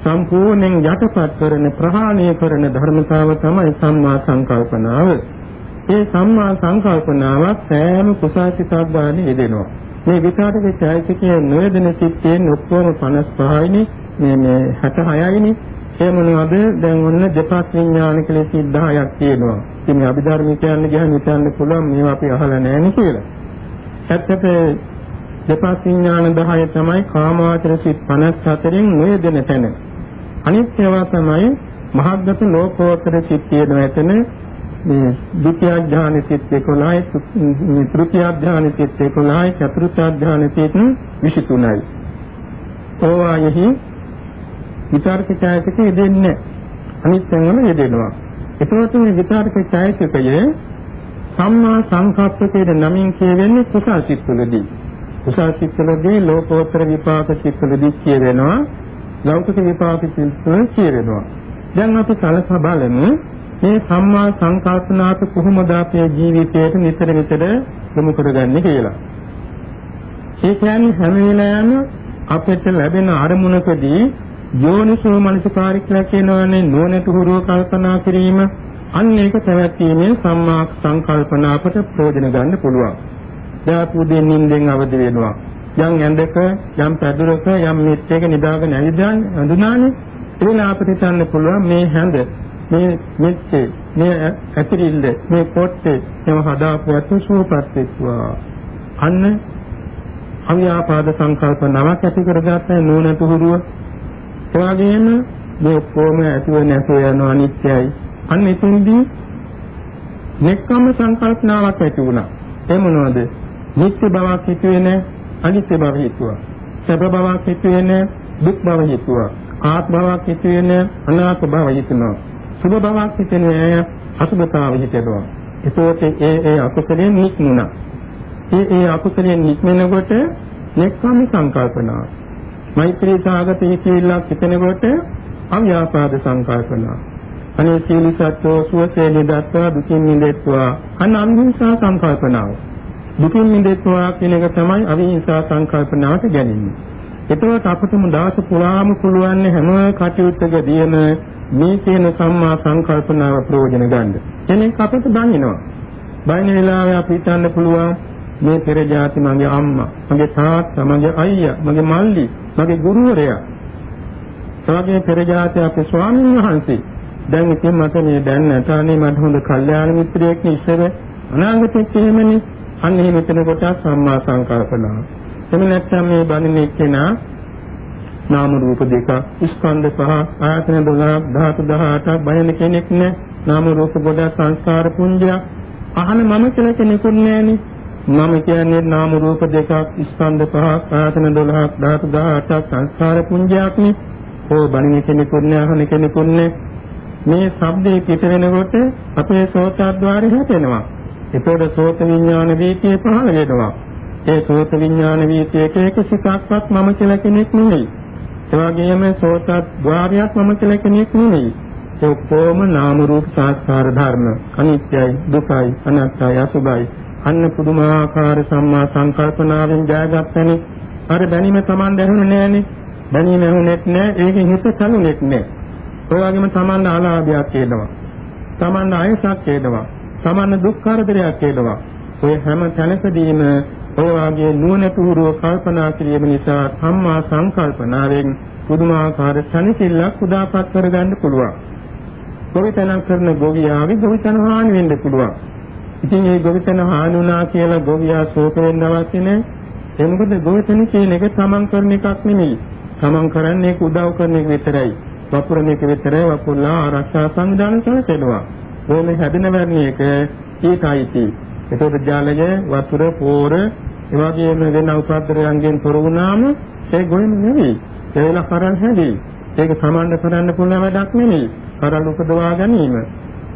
සම්පූර්ණයෙන් යටපත් කරන ප්‍රහාණය කරන ධර්මතාව තමයි සම්මා සංකල්පනාව. ඒ සම්මා සංකල්පනාවක් සෑම කුසාසිතක් ගන්න යෙදෙනවා. මේ විකාරක චෛතසිකයේ නොයදෙන සිත්තෙන් ඔක්කොම 55යිනේ මේ මේ 66යිනේ ඒ මොනවද දැන් ඔන්න දෙපස් විඥාන කියලා 10ක් තියෙනවා. ඉතින් මේ අභිධර්ම කියන්නේ ගියාම හිතන්න පුළුවන් මේවා අපි අහලා නැහැ නේ කියලා. ඇත්තට දෙපස් විඥාන 10 තමයි කාමාවචර සිත් 54න් නොයදෙන තැන. අනිත් ඒවා තමයි මහග්ගත ලෝකෝත්තර සිත් තියෙනවා එතන මේ ද්විතිය ඥාන සිත් 11යි තෘතිය ඥාන සිත් 11යි චතුර්ථ ඥාන සිත් 23යි. ඕවායෙහි විචාරක ඡායතක යෙදෙන්නේ අනිත් තැන්වල යෙදෙනවා. ඒකෝට මේ විචාරක ඡායතකය සම්මා සංකප්පකයේ නමින් කියවෙන්නේ කුසල් සිත්වලදී. කුසල් සිත්වලදී ලෝකෝත්තර විපාක සිත්වලදී කියවෙනවා. ලෞකික විපාක සිත්වල කියවෙනවා. දැන් අපි සලකා බලමු මේ සම්මා සංකල්පනාත කොහොමද අපේ ජීවිතයට නිතර නිතර යොමු කරගන්නේ කියලා. ඒ කියන්නේ හැම වෙලාවෙම අපිට ලැබෙන අරමුණකදී යෝනිසෝ මනසිකාරය කියලා කියනවනේ නුවණට හුරුව කල්පනා කිරීම අන්න ඒක පැවැත්ීමේ සම්මා සංකල්පනාවට ප්‍රයෝජන ගන්න පුළුවන්. දාපුදෙන් නිින්දෙන් අවදි වෙනවා. යම් ඇඳක යම් පැදුරක යම් මෙච්චයක නිදාගෙන ඇවිදන් අඳුනානේ එතන අපිට හිතන්න පුළුවන් මේ හැඳ මේ මෙච්චේ මේ ඇතිරිල්ල මේ පොට්ටේ එම හදාපුවත් සූපත් වෙත්වා. අන්න අව්‍යාපාද සංකල්පනාවක් ඇති කරගත්ත නෝනට හුරුව. එවාගෙම මේ කොම ඇතුව නැතුව යන අනිත්‍යයි. අන්න එතෙන්දී නෙක්කම සංකල්පනාවක් ඇති වුණා. ඒ මොනවද? නිත්‍ය බවක් හිතුවේ නැහැ අනිත්‍ය බව හිතුවා සැප බවක් හිතුවේ නැහැ දුක් බව හිතුවා ආත්ම බවක් හිතුවේ නැහැ අනාත්ම බව හිතුනවා සුභ බවක් හිතෙන්නේ අසුභතාව හිතෙනවා. ඒකෝට ඒ ඒ අකුසලයෙන් නික්මුණා. ඒ ඒ අකුසලයෙන් නික්මෙනකොට නෙක්ඛම් සංකල්පනාව. මෛත්‍රී සාගත හිතවිල්ලක් හිතෙනකොට අව්‍යාපාද සංකල්පනාව. අනේ සීල සත්‍යෝ සුවසේ නිදත්වා දුකින් මිදෙත්වා අන්න අවිහිංසා සංකල්පනාව. දුකින් මිදෙත්වා කියන එක තමයි අවිහිංසා සංකල්පනාවට ගැනීම. එතකොට අපිටම දවස පුරාම පුළුවන් හැම කටයුත්තකදීම මේ කියන සම්මා සංකල්පනාව ප්‍රයෝජන ගන්න. කෙනෙක් අපිට බනිනවා. බයින වෙලාවේ අපි හිතන්න පුළුවන් මේ පෙර ජාති මගේ අම්මා, මගේ තාත්තා, මගේ අයියා, මගේ මල්ලි, මගේ ගුරුවරයා. තවගේ පෙර ජාති අපේ ස්වාමීන් වහන්සේ. දැන් ඉතින් මට මේ දැන් නැතානේ මට හොඳ කල්යාණ මිත්‍රයෙක් ඉස්සර අනාගතෙත් එහෙමනේ. අන්න එහෙම මෙතන කොට සම්මා සංකල්පනාව. එමෙ නැත්නම් මේ බණින්නේ කෙනා නාම රූප දෙක ස්කන්ධ පහ ආයතන 12 ධාතු 18ක් බයන කෙනෙක් නෑ නාම රූප ගොඩ සංස්කාර පුඤ්ජය අහන මම කියලා කෙනෙකුත් නෑනේ මම කියන්නේ නාම රූප දෙකක් ස්කන්ධ පහක් ආයතන 12ක් ධාතු 18ක් සංස්කාර පුඤ්ජයක් නේ. ඕ බණින කෙනෙකුත් නෑ අහන කෙනෙකුත් නෑ. මේ ශබ්දේ පිට වෙනකොට අපේ සෝතද්්වාරය හැපෙනවා. ඒතකොට සෝත විඥාන වීතිය පහළ වෙනවා. ඒ සෝත විඥාන වීතිය එක එක සිතක්වත් මම කියලා කෙනෙක් නෙවෙයි. ඒ වගේම සෝතද්්වාරයක් මම කියලා කෙනෙක් නෙවෙයි. ඒ ඔක්කොම නාම රූප සංස්කාර ධර්ම අනිත්‍යයි දුකයි අනාත්තයි අසුභයි අන්න පුදුමාකාර සම්මා සංකල්පනාවෙන් ජයගත්තනේ අර බැනීම Taman දැනුනේ නෑනේ බැනීම ඇහුනෙත් නෑ ඒකෙන් හිත කලුනෙත් නෑ ඔය වගේම Taman ආලාභයක් එනවා Taman ආයසක් එනවා Taman දුක් කරදරයක් එනවා ඔය හැම තැනකදීම ඔය වාගේ නුවණතුරුව කල්පනා කිරීම නිසා සම්මා සංකල්පනාවෙන් පුදුමාකාර සනිසිල්ලක් උදාපත් කරගන්න පුළුවන් ගොවිතැනක් කරන ගොවියාගේ ගොවිතැන හානි වෙන්න පුළුවන්. ඉතින් මේ ගොවිතැන හානි වුණා කියලා ගොවියා ශෝක වෙන්න අවශ්‍ය නැහැ. ඒ මොකද ගොවිතැන කියන එක තමන් කරන එකක් නෙමෙයි. තමන් කරන්නේ ඒක උදව් කරන එක විතරයි. වපුරන එක විතරයි වපුරලා ආරක්ෂා සංවිධානය සැලසෙනවා. ඕනේ හැදෙන වර්ණි එක ඊටයිති. ඒතකොට ජාලය වතුර පෝර ඒ වගේම වෙන උපද්දරයන්ගෙන් තොර වුණාම ඒ ගොයම නෙවෙයි. ඒ වෙලාව කරන් හැදී. ඒක සමන්න කරන්න පුළුවන් වැඩක් නෙමෙයි. කරල් උපදවා ගැනීම.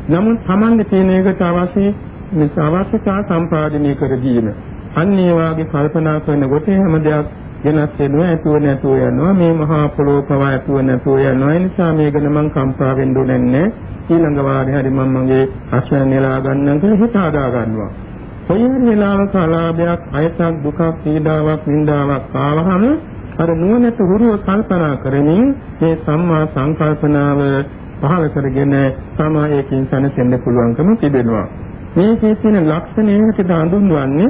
නමුත් Tamande තියෙන එකට අවශ්‍ය මේ අවශ්‍යතා සම්පාදනය කර දීම. අන්න ඒ වාගේ කල්පනා කරනකොට හැම දෙයක් වෙනස් වෙනවා ඇතුව නැතුව යනවා මේ මහා පොළොව පවා ඇතුව නැතුව යනවා ඒ නිසා මේ ගැන මම කම්පා වෙන්න ඕනේ ඊළඟ වාරේ හරි මම මගේ අශ්වය නෙලා ගන්නම් කියලා හිත හදා ගන්නවා. කොයි වෙලාවක අලාභයක් අයසක් දුකක් පීඩාවක් නින්දාවක් ආවහම අර නුවණට හුරුව කල්පනා කරමින් මේ සම්මා සංකල්පනාව පහළ කරගෙන සමායයෙන් සැනසෙන්න පුළුවන්කම තිබෙනවා. මේකේ තියෙන ලක්ෂණයකට හඳුන්වන්නේ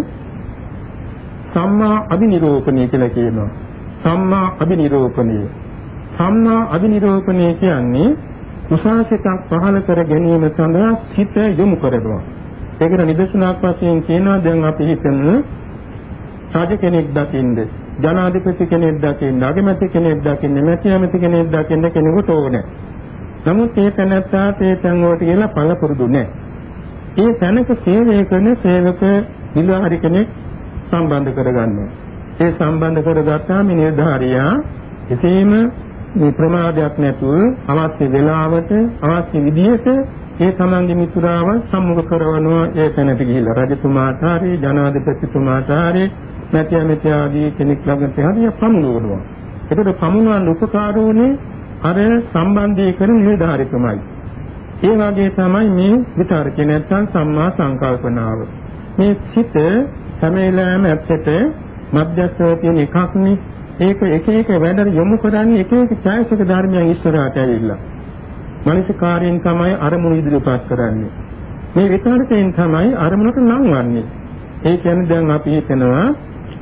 සම්මා අභිනිරෝපණය කියලා කියනවා. සම්මා අභිනිරෝපණය. සම්මා අභිනිරෝපණය කියන්නේ කුසාසිතක් පහළ කර ගැනීම සඳහා සිත යොමු කරනවා. ඒකට නිදර්ශනයක් වශයෙන් කියනවා දැන් අපි හිතමු රජ කෙනෙක් දකින්ද ජනාධිපති කෙනෙක් දකින්න අගමැති කෙනෙක් දකින්න මැති ඇමති කෙනෙක් දකින්න කෙනෙකුට ඕනේ. නමුත් ඒ තැනත්තාට ඒ තැන් වලට කියලා පළ පුරුදු නැහැ. ඒ තැනක සේවය කරන සේවක නිලධාරි කෙනෙක් සම්බන්ධ කරගන්නවා. ඒ සම්බන්ධ කරගත්තාම නිලධාරියා එසේම මේ ප්‍රමාදයක් නැතුව අවශ්‍ය වෙලාවට අවශ්‍ය විදිහට ඒ තමන්ගේ මිතුරාව සම්මුඛ කරවනවා ඒ තැනට ගිහිල්ලා රජතුමාට හරි ජනාධිපතිතුමාට හරි නැති ඇමති ආදී කෙනෙක් ළඟට හරි පමුණුවනවා. ඒකට පමුණවන්න උපකාරෝනේ අර සම්බන්ධීකරණ නිර්ධාරිතමයි. ඒ වගේ තමයි මේ විතරකේ නැත්නම් සම්මා සංකල්පනාව. මේ සිත සමේලෑම ඇත්තට මධ්‍යස්ථව තියෙන එකක් නේ. ඒක එක එක වැඩ යොමු කරන්නේ එක එක ඡායසික ධර්මයන් ඉස්සරහට ඇවිල්ලා. මනසකාරයෙන් තමයි අරමුණු ඉදිරිපත් කරන්නේ. මේ විතරකයෙන් තමයි අරමුණට නංවන්නේ. ඒ කියන්නේ දැන් අපි හිතනවා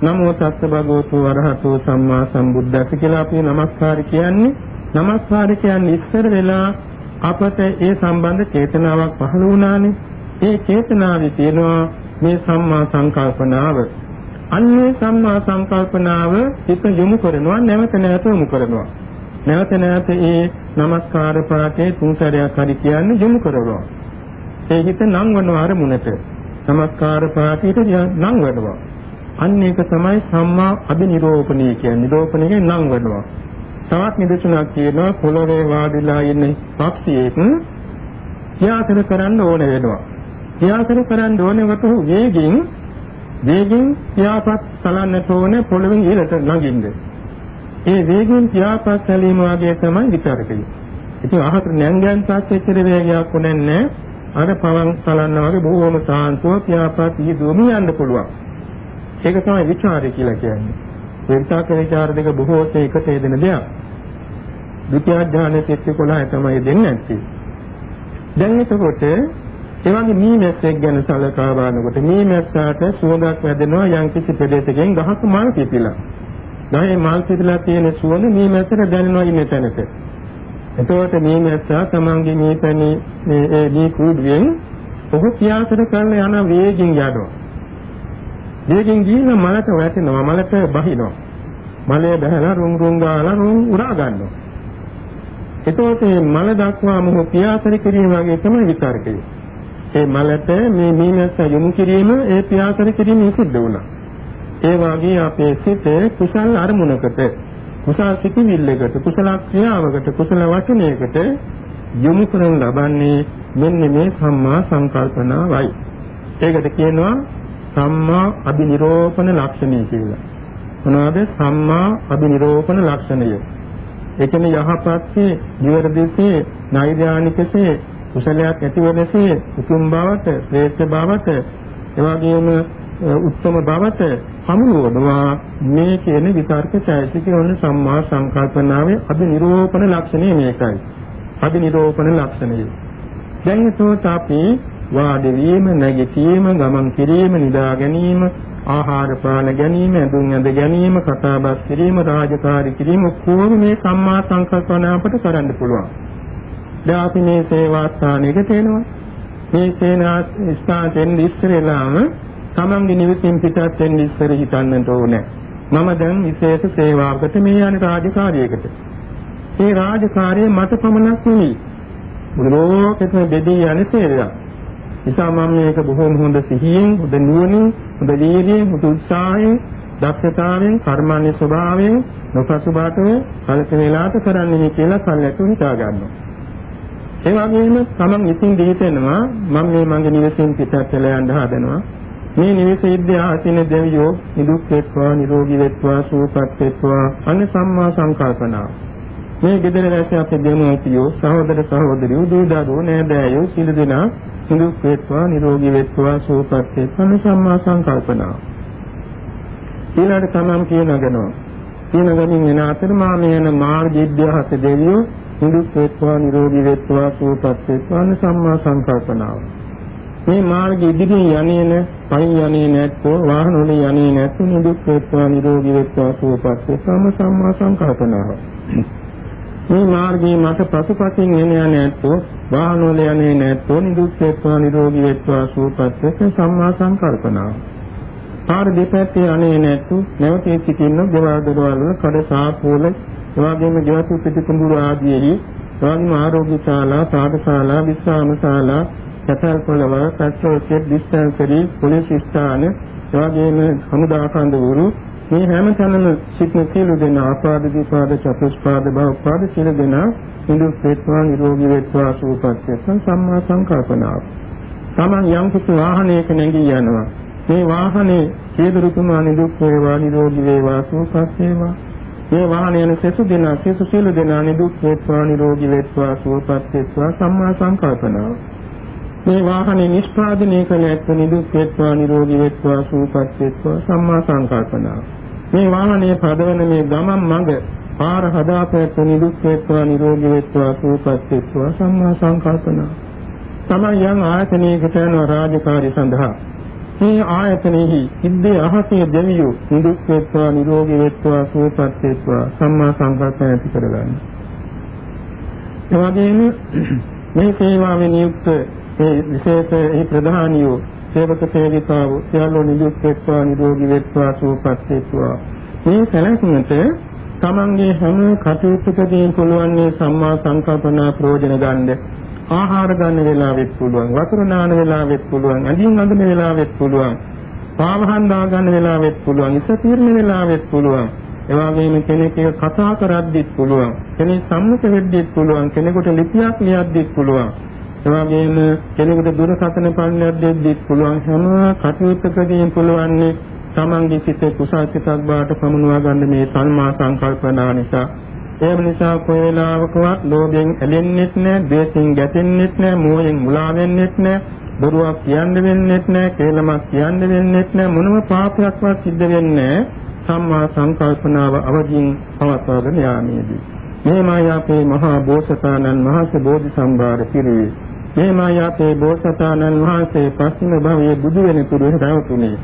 නමෝ තස්ස භගවතු වරහතෝ සම්මා සම්බුද්දස්ස කියලා අපි নমස්කාර කියන්නේ නමස්කාර කියන්නේ ඉස්සර වෙලා අපට ඒ සම්බන්ධ චේතනාවක් පහළ වුණානේ. ඒ චේතනාවේ තියෙනවා මේ සම්මා සංකල්පනාව. අන්නේ සම්මා සංකල්පනාව හිත යොමු කරනවා නැවත නැවත යොමු කරනවා. නැවත නැවත ඒ নমස්කාර පාඨයේ තුන්සරයක් හරි කියන්නේ යොමු කරනවා. ඒ හිත නංවන අරමුණට নমස්කාර පාඨයට නංවනවා. අන්න ඒක තමයි සම්මා අභිනිරෝපණය කියන්නේ නිරෝපණයේ නංවනවා. තවත් නිදසුනක් කියනවා පොළොවේ වාඩිලා ඉන්න පක්ෂියෙක් ක්‍රියාසන කරන්න ඕන වෙනවා. ක්‍රියාසන කරන්න ඕන වතු වේගින් වේගින් ත්‍යාපත් සලන්නට ඕනේ පොළොවෙන් ඉහළට නගින්න. ඒ වේගින් ත්‍යාපත් සැලීම වගේ තමයි විතරකයි. ඉතින් අහතර නැංගයන් පස්සෙච්චර වේගයක් උනන්නේ අර පවන් සලන්න වගේ බොහෝම සාන්තව ත්‍යාපත් ඊදුවම යන්න පුළුවන්. ඒක තමයි විචාරය කියලා කියන්නේ. විර්ථාක විචාර දෙක බොහෝ එකට යෙදෙන දෙයක්. ဒုတိ ය ඥානයේ 11 තමයි දෙන්නේ නැත්තේ. දැන් එතකොට එවගේ මීමැස්සෙක් ගැන සලකා බලනකොට මීමැස්සාට සුවඳක් වැදෙනවා යම්කිසි ප්‍රදේශයකින් ගහක මල් පිපිලා. ගහේ මල් පිපිලා තියෙන සුවඳ මීමැස්සට දැනෙනවා ඉන්න තැනක. එතකොට මීමැස්සා තමන්ගේ මීපැණි මේ ඒ මී කුඩුවෙන් ඔහු පියාසර කරන යන වේගින් යනවා. වේගෙන් ගිහින් මලට වැටෙනවා මලට බහිනවා. මලේ බහලා රුම් රුම් ගාලා රුම් උරා ගන්නවා. එතකොට මල දක්වා මොහ පියාසරි කිරීම වගේ තමයි විතරකේ. ඒ මලට මේ මීමැස්ස යොමු කිරීම ඒ ප්‍රියාකර කිරීම සිද්ධ වුණා. ඒ වගේ අපේ සිත කුසල් අරමුණකට කුසල් සිතිවිල්ලකට කුසල ක්‍රියාවකට කුසල වචනයකට යොමු කරන ලබන්නේ මෙන්න මේ සම්මා සංකල්පනාවයි. ඒකට කියනවා සම්මා අභිනිරෝපණ ලක්ෂණය කියලා. මොනවාද සම්මා අභිනිරෝපණ ලක්ෂණය? ඒ කියන්නේ යහපත්සේ, නිවැරදිසේ, නෛර්යානිකසේ, කුසලයක් ඇතිවෙනසේ, උතුම් බවට, ශ්‍රේෂ්ඨ බවට, එවාගෙම උත්තම බවට සමුනෝනවා මේ කියන විතර්ක චෛතසිකවල සම්මා සංකල්පනාවේ අභිනිරෝපණ ලක්ෂණය මේකයි. අභිනිරෝපණ ලක්ෂණය. දැන් ඒකත් අපි වාඩි වීම, නැගිටීම, ගමන් කිරීම, නිදා ගැනීම, ආහාර පාන ගැනීම, ඇඳුම් ඇඳ ගැනීම, කතා බස් කිරීම, රාජකාරී කිරීම කොහොම මේ සම්මා සංකල්පන අපට කරන්න පුළුවන්. දැන් අපි මේ සේවා ස්ථානයකට එනවා. මේ සේනා ස්ථානයෙන් ඉස්සරලාම තමන්ගේ නිවසින් පිටත් වෙන්න ඉස්සර හිතන්නට ඕනේ. මම දැන් විශේෂ සේවාවකට මේ යන රාජකාරියකට. මේ රාජකාරිය මට පමණක් නෙවෙයි. මුළු ලෝකෙටම දෙදී යන සේවයක්. නිසා මම මේක බොහොම හොඳ සිහියෙන්, හොඳ නුවණින්, හොඳ වීර්යයෙන්, හොඳ උත්සාහයෙන්, දක්ෂතාවයෙන්, කර්මන්නේ ස්වභාවයෙන් නොපසුබාටව කලක වේලාවට කරන්නේ කියලා කල්ැතු හිතා ගන්නවා. ඒ වගේම තමන් ඉතින් දෙහිතෙනවා මම මේ මගේ නිවසින් පිටත් වෙලා යන්න හදනවා. මේ නිවසේදී ආසින දෙවියෝ නිදුක් වෙත්වා නිරෝගී වෙත්වා සුවපත් වෙත්වා අන්න සම්මා සංකල්පනාව. මේ ගෙදර රැසී අපේ දෙමෝපියෝ සහෝදර සහෝදරියෝ දූ දරුවෝ නෑදෑයෝ සියලු දෙනා නිදුක් වේත්වා නිරෝගී වේත්වා සුවපත් වේත්වා සම්මා සංකල්පනාව. ඊළඟට තමම් කියනගෙනවා. කියනගමින් එන අතර මා මේන මාර්ගීද්‍යහත දෙවියෝ නිදුක් වේත්වා නිරෝගී වේත්වා සුවපත් වේත්වා සම්මා සංකල්පනාව. මේ මාර්ගය ඉදිරියේ යන්නේන පයින් යන්නේ නැත්නම් වාහන වල යන්නේ නැත්නම් නිදුක් වේත්වා නිරෝගී වේත්වා සුවපත් වේත්වා සම්මා සංකල්පනාව. මේ මාර්ගයේ මට පසුපසින් එන යන්නේ නැත්නම් වාහන වල යන්නේ නැත්නම් නිදුක් වේත්වා නිරෝගී වේත්වා සුවපත් වේ සම්මා සංකල්පනාව. පාර දෙපැත්තේ යන්නේ නැත්නම් නැවතී සිටින්න ගෙවල් දොරවල් වල කඩ සාපෝල එවාගෙම ජීවිත පිටිකුඹුරු ආදීෙහි එවාගෙම ආරෝග්‍ය ශාලා පාඨශාලා විශ්‍රාම ශාලා කැතල් පොළව පැට්‍රෝල් ඩිස්පෙන්සරි පොලිස් ස්ථාන එවාගෙම හමුදා කඳවුරු මේ හැම තැනම සිටින සියලු දෙනා ආපාද දීපාද චතුස්පාද බහුපාද සියලු දෙනා නිදුක් වේත්වා නිරෝගී වේත්වා සුවපත් වේත්වා සම්මා සංකල්පනාව. තමන් යම් කිසි වාහනයක නැගී යනවා. මේ වාහනේ සියලුතුමා නිදුක් වේවා නිරෝගී වේවා සුවපත් වේවා. මේ වාහනේ යන සෙසු දෙනා සෙසු සියලු දෙනා නිදුක් වේත්වා නිරෝගී වේත්වා සුවපත් වේත්වා සම්මා සංකල්පනාව. මේ වාහනේ නිෂ්පාදනය කළ ඇත්ත නිදුක් වේත්වා නිරෝගී වේත්වා සුවපත් වේත්වා සම්මා සංකල්පනාව. මේ වාහනේ පදවන මේ ගමන් මඟ පාර හදාපැත්ත නිදුක් වේත්වා නිරෝගී වේත්වා සුවපත් වේත්වා සම්මා සංකල්පනාව. තමයි යම් ආයතනයකට යන රාජකාරී සඳහා මේ ආයතනෙහි ඉද්දේ අහසේ දෙවියෝ නිදුක් වේත්වා නිරෝගී වේත්වා සුවපත් වේත්වා සම්මා සංකල්ප ඇති කරගන්න. එවැගේම මේ සේවාවේ නියුක්ත ඒ විශේෂ ඒ ප්‍රධානියෝ සේවක සේවිකාව සියල්ලෝ නිදුක් වෙත්වා නිරෝගී වෙත්වා සුවපත් වෙත්වා මේ සැලැස්මට තමන්ගේ හැම කටයුත්තකදී පුළුවන් සම්මා සංකල්පනා ප්‍රයෝජන ගන්න ආහාර ගන්න වෙලාවෙත් පුළුවන් වතුර නාන වෙලාවෙත් පුළුවන් අඳින් අඳින වෙලාවෙත් පුළුවන් පාවහන් දා ගන්න වෙලාවෙත් පුළුවන් ඉස තීරණ වෙලාවෙත් පුළුවන්. එවාගෙම කෙනෙක් කතා කරද්දිත් පුළුවන් කෙනෙක් සම්මුඛ වෙද්දිත් පුළුවන් කෙනෙකුට ලිපියක් ලියද්දිත් පුළුවන්. එවාගෙම කෙනෙකුට දුරකථන පන්නයක් දෙද්දිත් පුළුවන් හැම කටයුත්තකදීම පුළුවන් තමන්ගේ සිතේ කුසල් සිතක් බාට පමුණවා ගන්න මේ සල්මා සංකල්පනා නිසා. ඒ නිසා කොයි වෙලාවකවත් ලෝභයෙන් ඇලෙන්නෙත් නැහැ, ද්වේෂයෙන් ගැටෙන්නෙත් නැහැ, මෝහයෙන් මුලා වෙන්නෙත් නැහැ, බොරුවක් කියන්න වෙන්නෙත් නැහැ, කේලමක් කියන්න වෙන්නෙත් නැහැ, මොනම පාපයක්වත් සිද්ධ වෙන්නේ සම්මා සංකල්පනාව අවදීන් පවත්වාගෙන යාමේදී. මේමයි අපේ මහා බෝසතාණන් වහන්සේ බෝධි සම්භාර පිළිවේ. මේමයි අපේ බෝසතාණන් වහන්සේ පස්චිම භවයේ බුදු වෙන තුරු රැවතුනේ.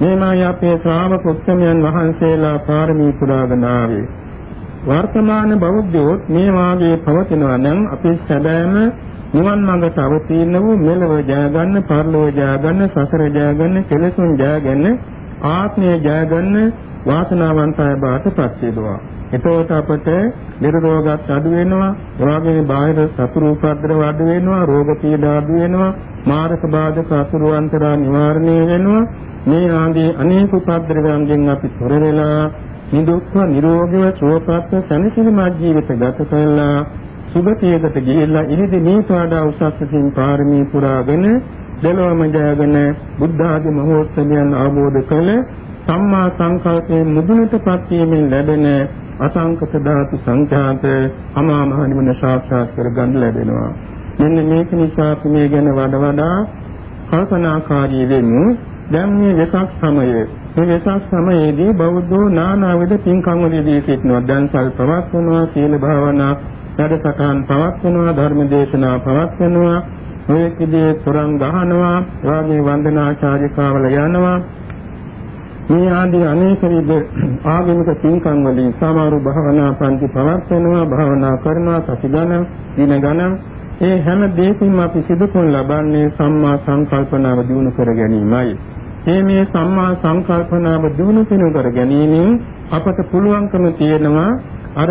මේමයි අපේ ශ්‍රාවක උත්තමයන් වහන්සේලා පාරමී පුරාගෙන ආවේ. වර්තමාන බෞද්ධයෝත් මේ වාගේ පවතිනවා නම් අපි සැබෑම නිවන් මඟට අවතීර්ණ වූ මෙලව ජය ගන්න, පරලොව ජය ගන්න, සසර ජය ගන්න, කෙලෙසුන් ජය ගන්න, ආත්මය ජය ගන්න වාසනාවන්තය බාටපත් වේවා. එතකොට අපට නිරෝගත් අඩු වෙනවා, එවාගේ බාහිර සතුරු උපද්‍රව අඩු වෙනවා, රෝග පීඩා අඩු වෙනවා, මාරක බාධක අසුරු අන්තරා නිවාරණය වෙනවා මේ ආදී අනේක උපද්‍රවයන්ගෙන් අපි තොර වෙලා නිදුක්ව නිරෝගීව සුවපත්ව සැනසීමත් ජීවිත ගත කළා සුගතියකට ගිහිල්ලා ඉරිදි මේට වඩා උසස්සින් පාරමී පුරාගෙන දෙලොවම ජයගෙන බුද්ධ ආදී මහෝත්සවයන් ආબોධ කළ සම්මා සංකල්පයේ මුදුනටපත් වීමෙන් ලැබෙන අසංකත ධාතු සංඛ්‍යාත අමා මහ නිවන සාක්ෂාත් කර ගන්න ලැබෙනවා. මෙන්න මේක නිසා අපි මේ ගැන වඩා වඩා කල්පනාකාරී වෙමු. දැන් මේ වෙසක් සමයේ මේ වෙසක් සමයේදී බෞද්ධෝ නානාවිද පින්කම් වලදී සිටිනවා. දැන් සල් පවත්වනවා, සීල භාවනා, වැඩසටහන් පවත්වනවා, ධර්ම දේශනා පවත්වනවා. මේ කිදී සොරන් ගහනවා, වාගේ වන්දනාචාරිකාවල යනවා. මේ ආදී අනේක විද ආගමික පින්කම් වලින් සමහර භාවනා පන්ති පවත්වනවා භාවනා කරනවා සති ගණන් දින ගණන් ඒ හැම දෙයකින්ම අපි සිදු කරන ලබන්නේ සම්මා සංකල්පනාව දිනු කර ගැනීමයි. මේ මේ සම්මා සංකල්පනාව දිනු කර ගැනීමෙන් අපට පුළුවන්කම තියෙනවා අර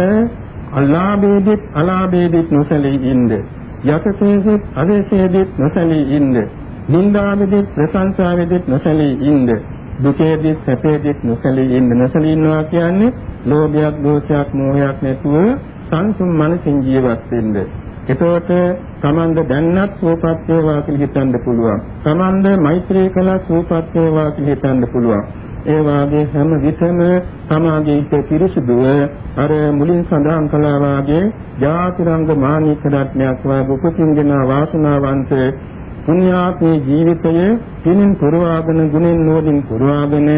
අල්ලාභේදිත් අලාභේදිත් නොසලී ඉන්න. යකසේදිත් අදේශේදිත් නොසලී ඉන්න. නින්දාවේදිත් ප්‍රශංසාවේදිත් නොසලී ඉන්න. දුකේදී සැපේදී නොසලී ඉන්න නොසලී ඉන්නවා කියන්නේ ලෝභයක් දෝෂයක් මෝහයක් නැතුව සංසුන් මනසින් ජීවත් වෙන්න. එතකොට තමන්ද දැන්නත් සූපත් වේවා කියලා හිතන්න පුළුවන්. තමන්ද මෛත්‍රී කළා සූපත් වේවා කියලා හිතන්න පුළුවන්. ඒ වාගේ හැම විටම සමාගයේ හිත පිරිසුදුව අර මුලින් සඳහන් කළා වාගේ ජාතිරංග මානික රත්නයක් වාගේ උපසින්ගෙන වාසනාවන්ත පුණ්‍යාත්මේ ජීවිතයේ පිනින් පුරවාගෙන ගුණෙන් නෝදින් පුරවාගෙන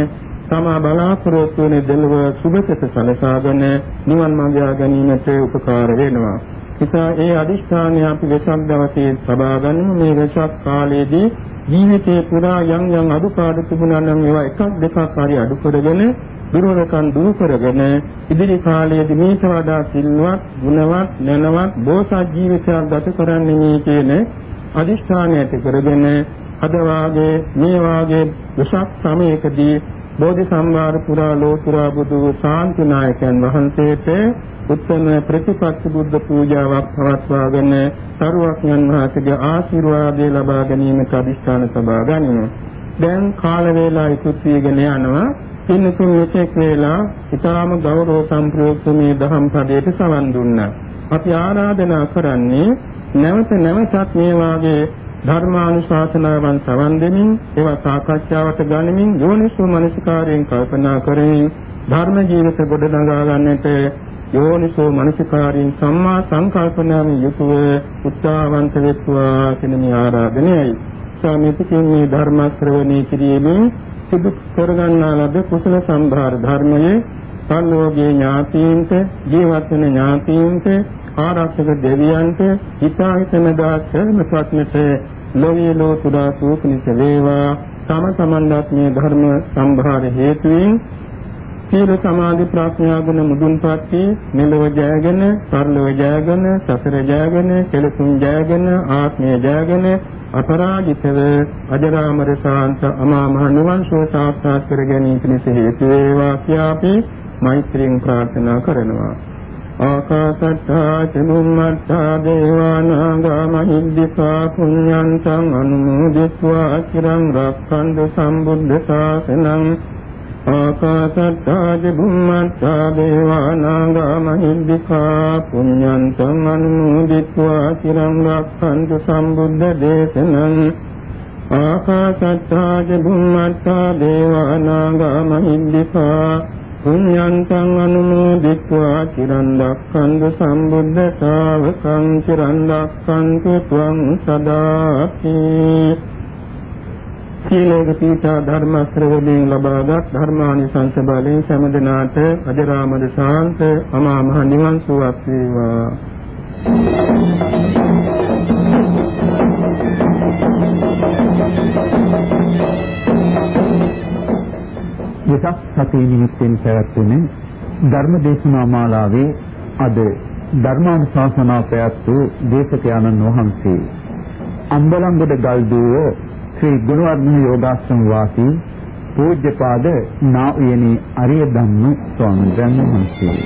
තමා බලාපොරොත්තු වෙන දෙලව සුභසත සලසාගෙන නිවන් මාර්ගය ගැනීමට උපකාර වෙනවා. නිසා ඒ අදිෂ්ඨානය අපි වෙසක් දවසේ සබා ගන්න මේ වෙසක් කාලයේදී ජීවිතේ පුරා යම් යම් අඩුපාඩු තිබුණා නම් ඒවා එකක් දෙකක් හරි අඩු කරගෙන දුර්වලකම් දුරු කරගෙන ඉදිරි කාලයේදී මේට වඩා සිල්වත්, ගුණවත්, නැනවත්, බෝසත් ජීවිතයක් ගත කරන්නේ මේ කියන අදිෂ්ඨානය ඇති කරගෙන අද වාගේ මේ වාගේ දසක් සමයකදී බෝධි සම්මාර පුරා ලෝතුරා බුදු ශාන්ති නායකයන් වහන්සේට උත්තම ප්‍රතිපත්ති බුද්ධ පූජාවක් පවත්වාගෙන සරුවක්ඥන් වහන්සේගේ ආශිර්වාදය ලබා ගැනීමට අදිෂ්ඨාන සබා ගනිමු. දැන් කාල වේලා ඉක්ුත් වීගෙන යනවා. පින්නතුන් මෙතෙක් වේලා ඊටාම ගෞරව සම්ප්‍රයුක්ත මේ දහම් පදයට සවන් දුන්නා. අපි ආරාධනා කරන්නේ නැවත නැවතත් මේ වාගේ ධර්මානුශාසනාවන් සවන් දෙමින් ඒවා සාකච්ඡාවට ගනිමින් යෝනිසෝ මනසිකාරයෙන් කල්පනා කරමින් ධර්ම ජීවිත ගොඩනගා ගන්නට යෝනිසෝ මනසිකාරයෙන් සම්මා සංකල්පනාවෙන් යුතුව උත්සාහවන්ත වෙත්වා කියන මේ ආරාධනයයි. සාමිතිකින් මේ ධර්ම ශ්‍රවණී කිරීමෙන් සිදු කරගන්නා ලද කුසල සම්භාර ධර්මයේ පල්ලෝගේ ඥාතීන්ට ජීවත් වෙන ඥාතීන්ට ආරක්ෂක දෙවියන්ට හිතා හිතන දාසම ප්‍රශ්නට ලෝකයේ ලෝතුරා සූපනිස වේවා. තම තමන්වත් මේ ධර්ම සම්භාර හේතුවෙන් සීල සමාධි ප්‍රඥා ගුණ මුදුන්පත් වී මෙලොව ජයගෙන පරලොව ජයගෙන සසර ජයගෙන කෙලසුන් ජයගෙන ආත්මය ජයගෙන අපරාජිතව අජරාමර ශාන්ත අමා මහ නිවන් සුව සාක්ෂාත් කර ගැනීම පිණිස හේතු වේවා කියා අපි මෛත්‍රියෙන් ප්‍රාර්ථනා කරනවා. ආකාසත්තා චුම්මත්තා දේවානාගා මහිද්దికා පුඤ්ඤන්තං අනුමෝදිත्वा චිරං රක්ඛන්තු සම්බුද්ධ ශාසනං ආකාසත්තා චුම්මත්තා දේවානාගා මහිද්దికා පුඤ්ඤන්තං අනුමෝදිත्वा චිරං රක්ඛන්තු සම්බුද්ධ දේශනං ආකාසත්තා චුම්මත්තා දේවානාගා මහිද්దికා පුඤ්ඤන්තං අනුමෝදිत्वा චිරන් රක්ඛන්තු සම්බුද්ධ ශාවකං චිරන් රක්ඛන්තු ත්වං සදාති. සීලේක පීඨා ධර්ම ශ්‍රවණයෙන් ලබාගත් ධර්මානිසංස බලයෙන් සෑම අජරාමර ශාන්ත අමා මහ නිවන් සුවක් වේවා. වෙසක් සතිය නිමිත්තෙන් පැවැත්වෙන ධර්ම දේශනා මාලාවේ අද ධර්මානුශාසනා පැවැත් වූ දේශකයන්න් වහන්සේ අම්බලන්ගොඩ ගල්දුව ශ්‍රී ගුණවර්ධන යෝගාශ්‍රම වාසී පූජ්‍යපාද නා උයනේ අරිය ධම්ම ස්වාමීන් වහන්සේ.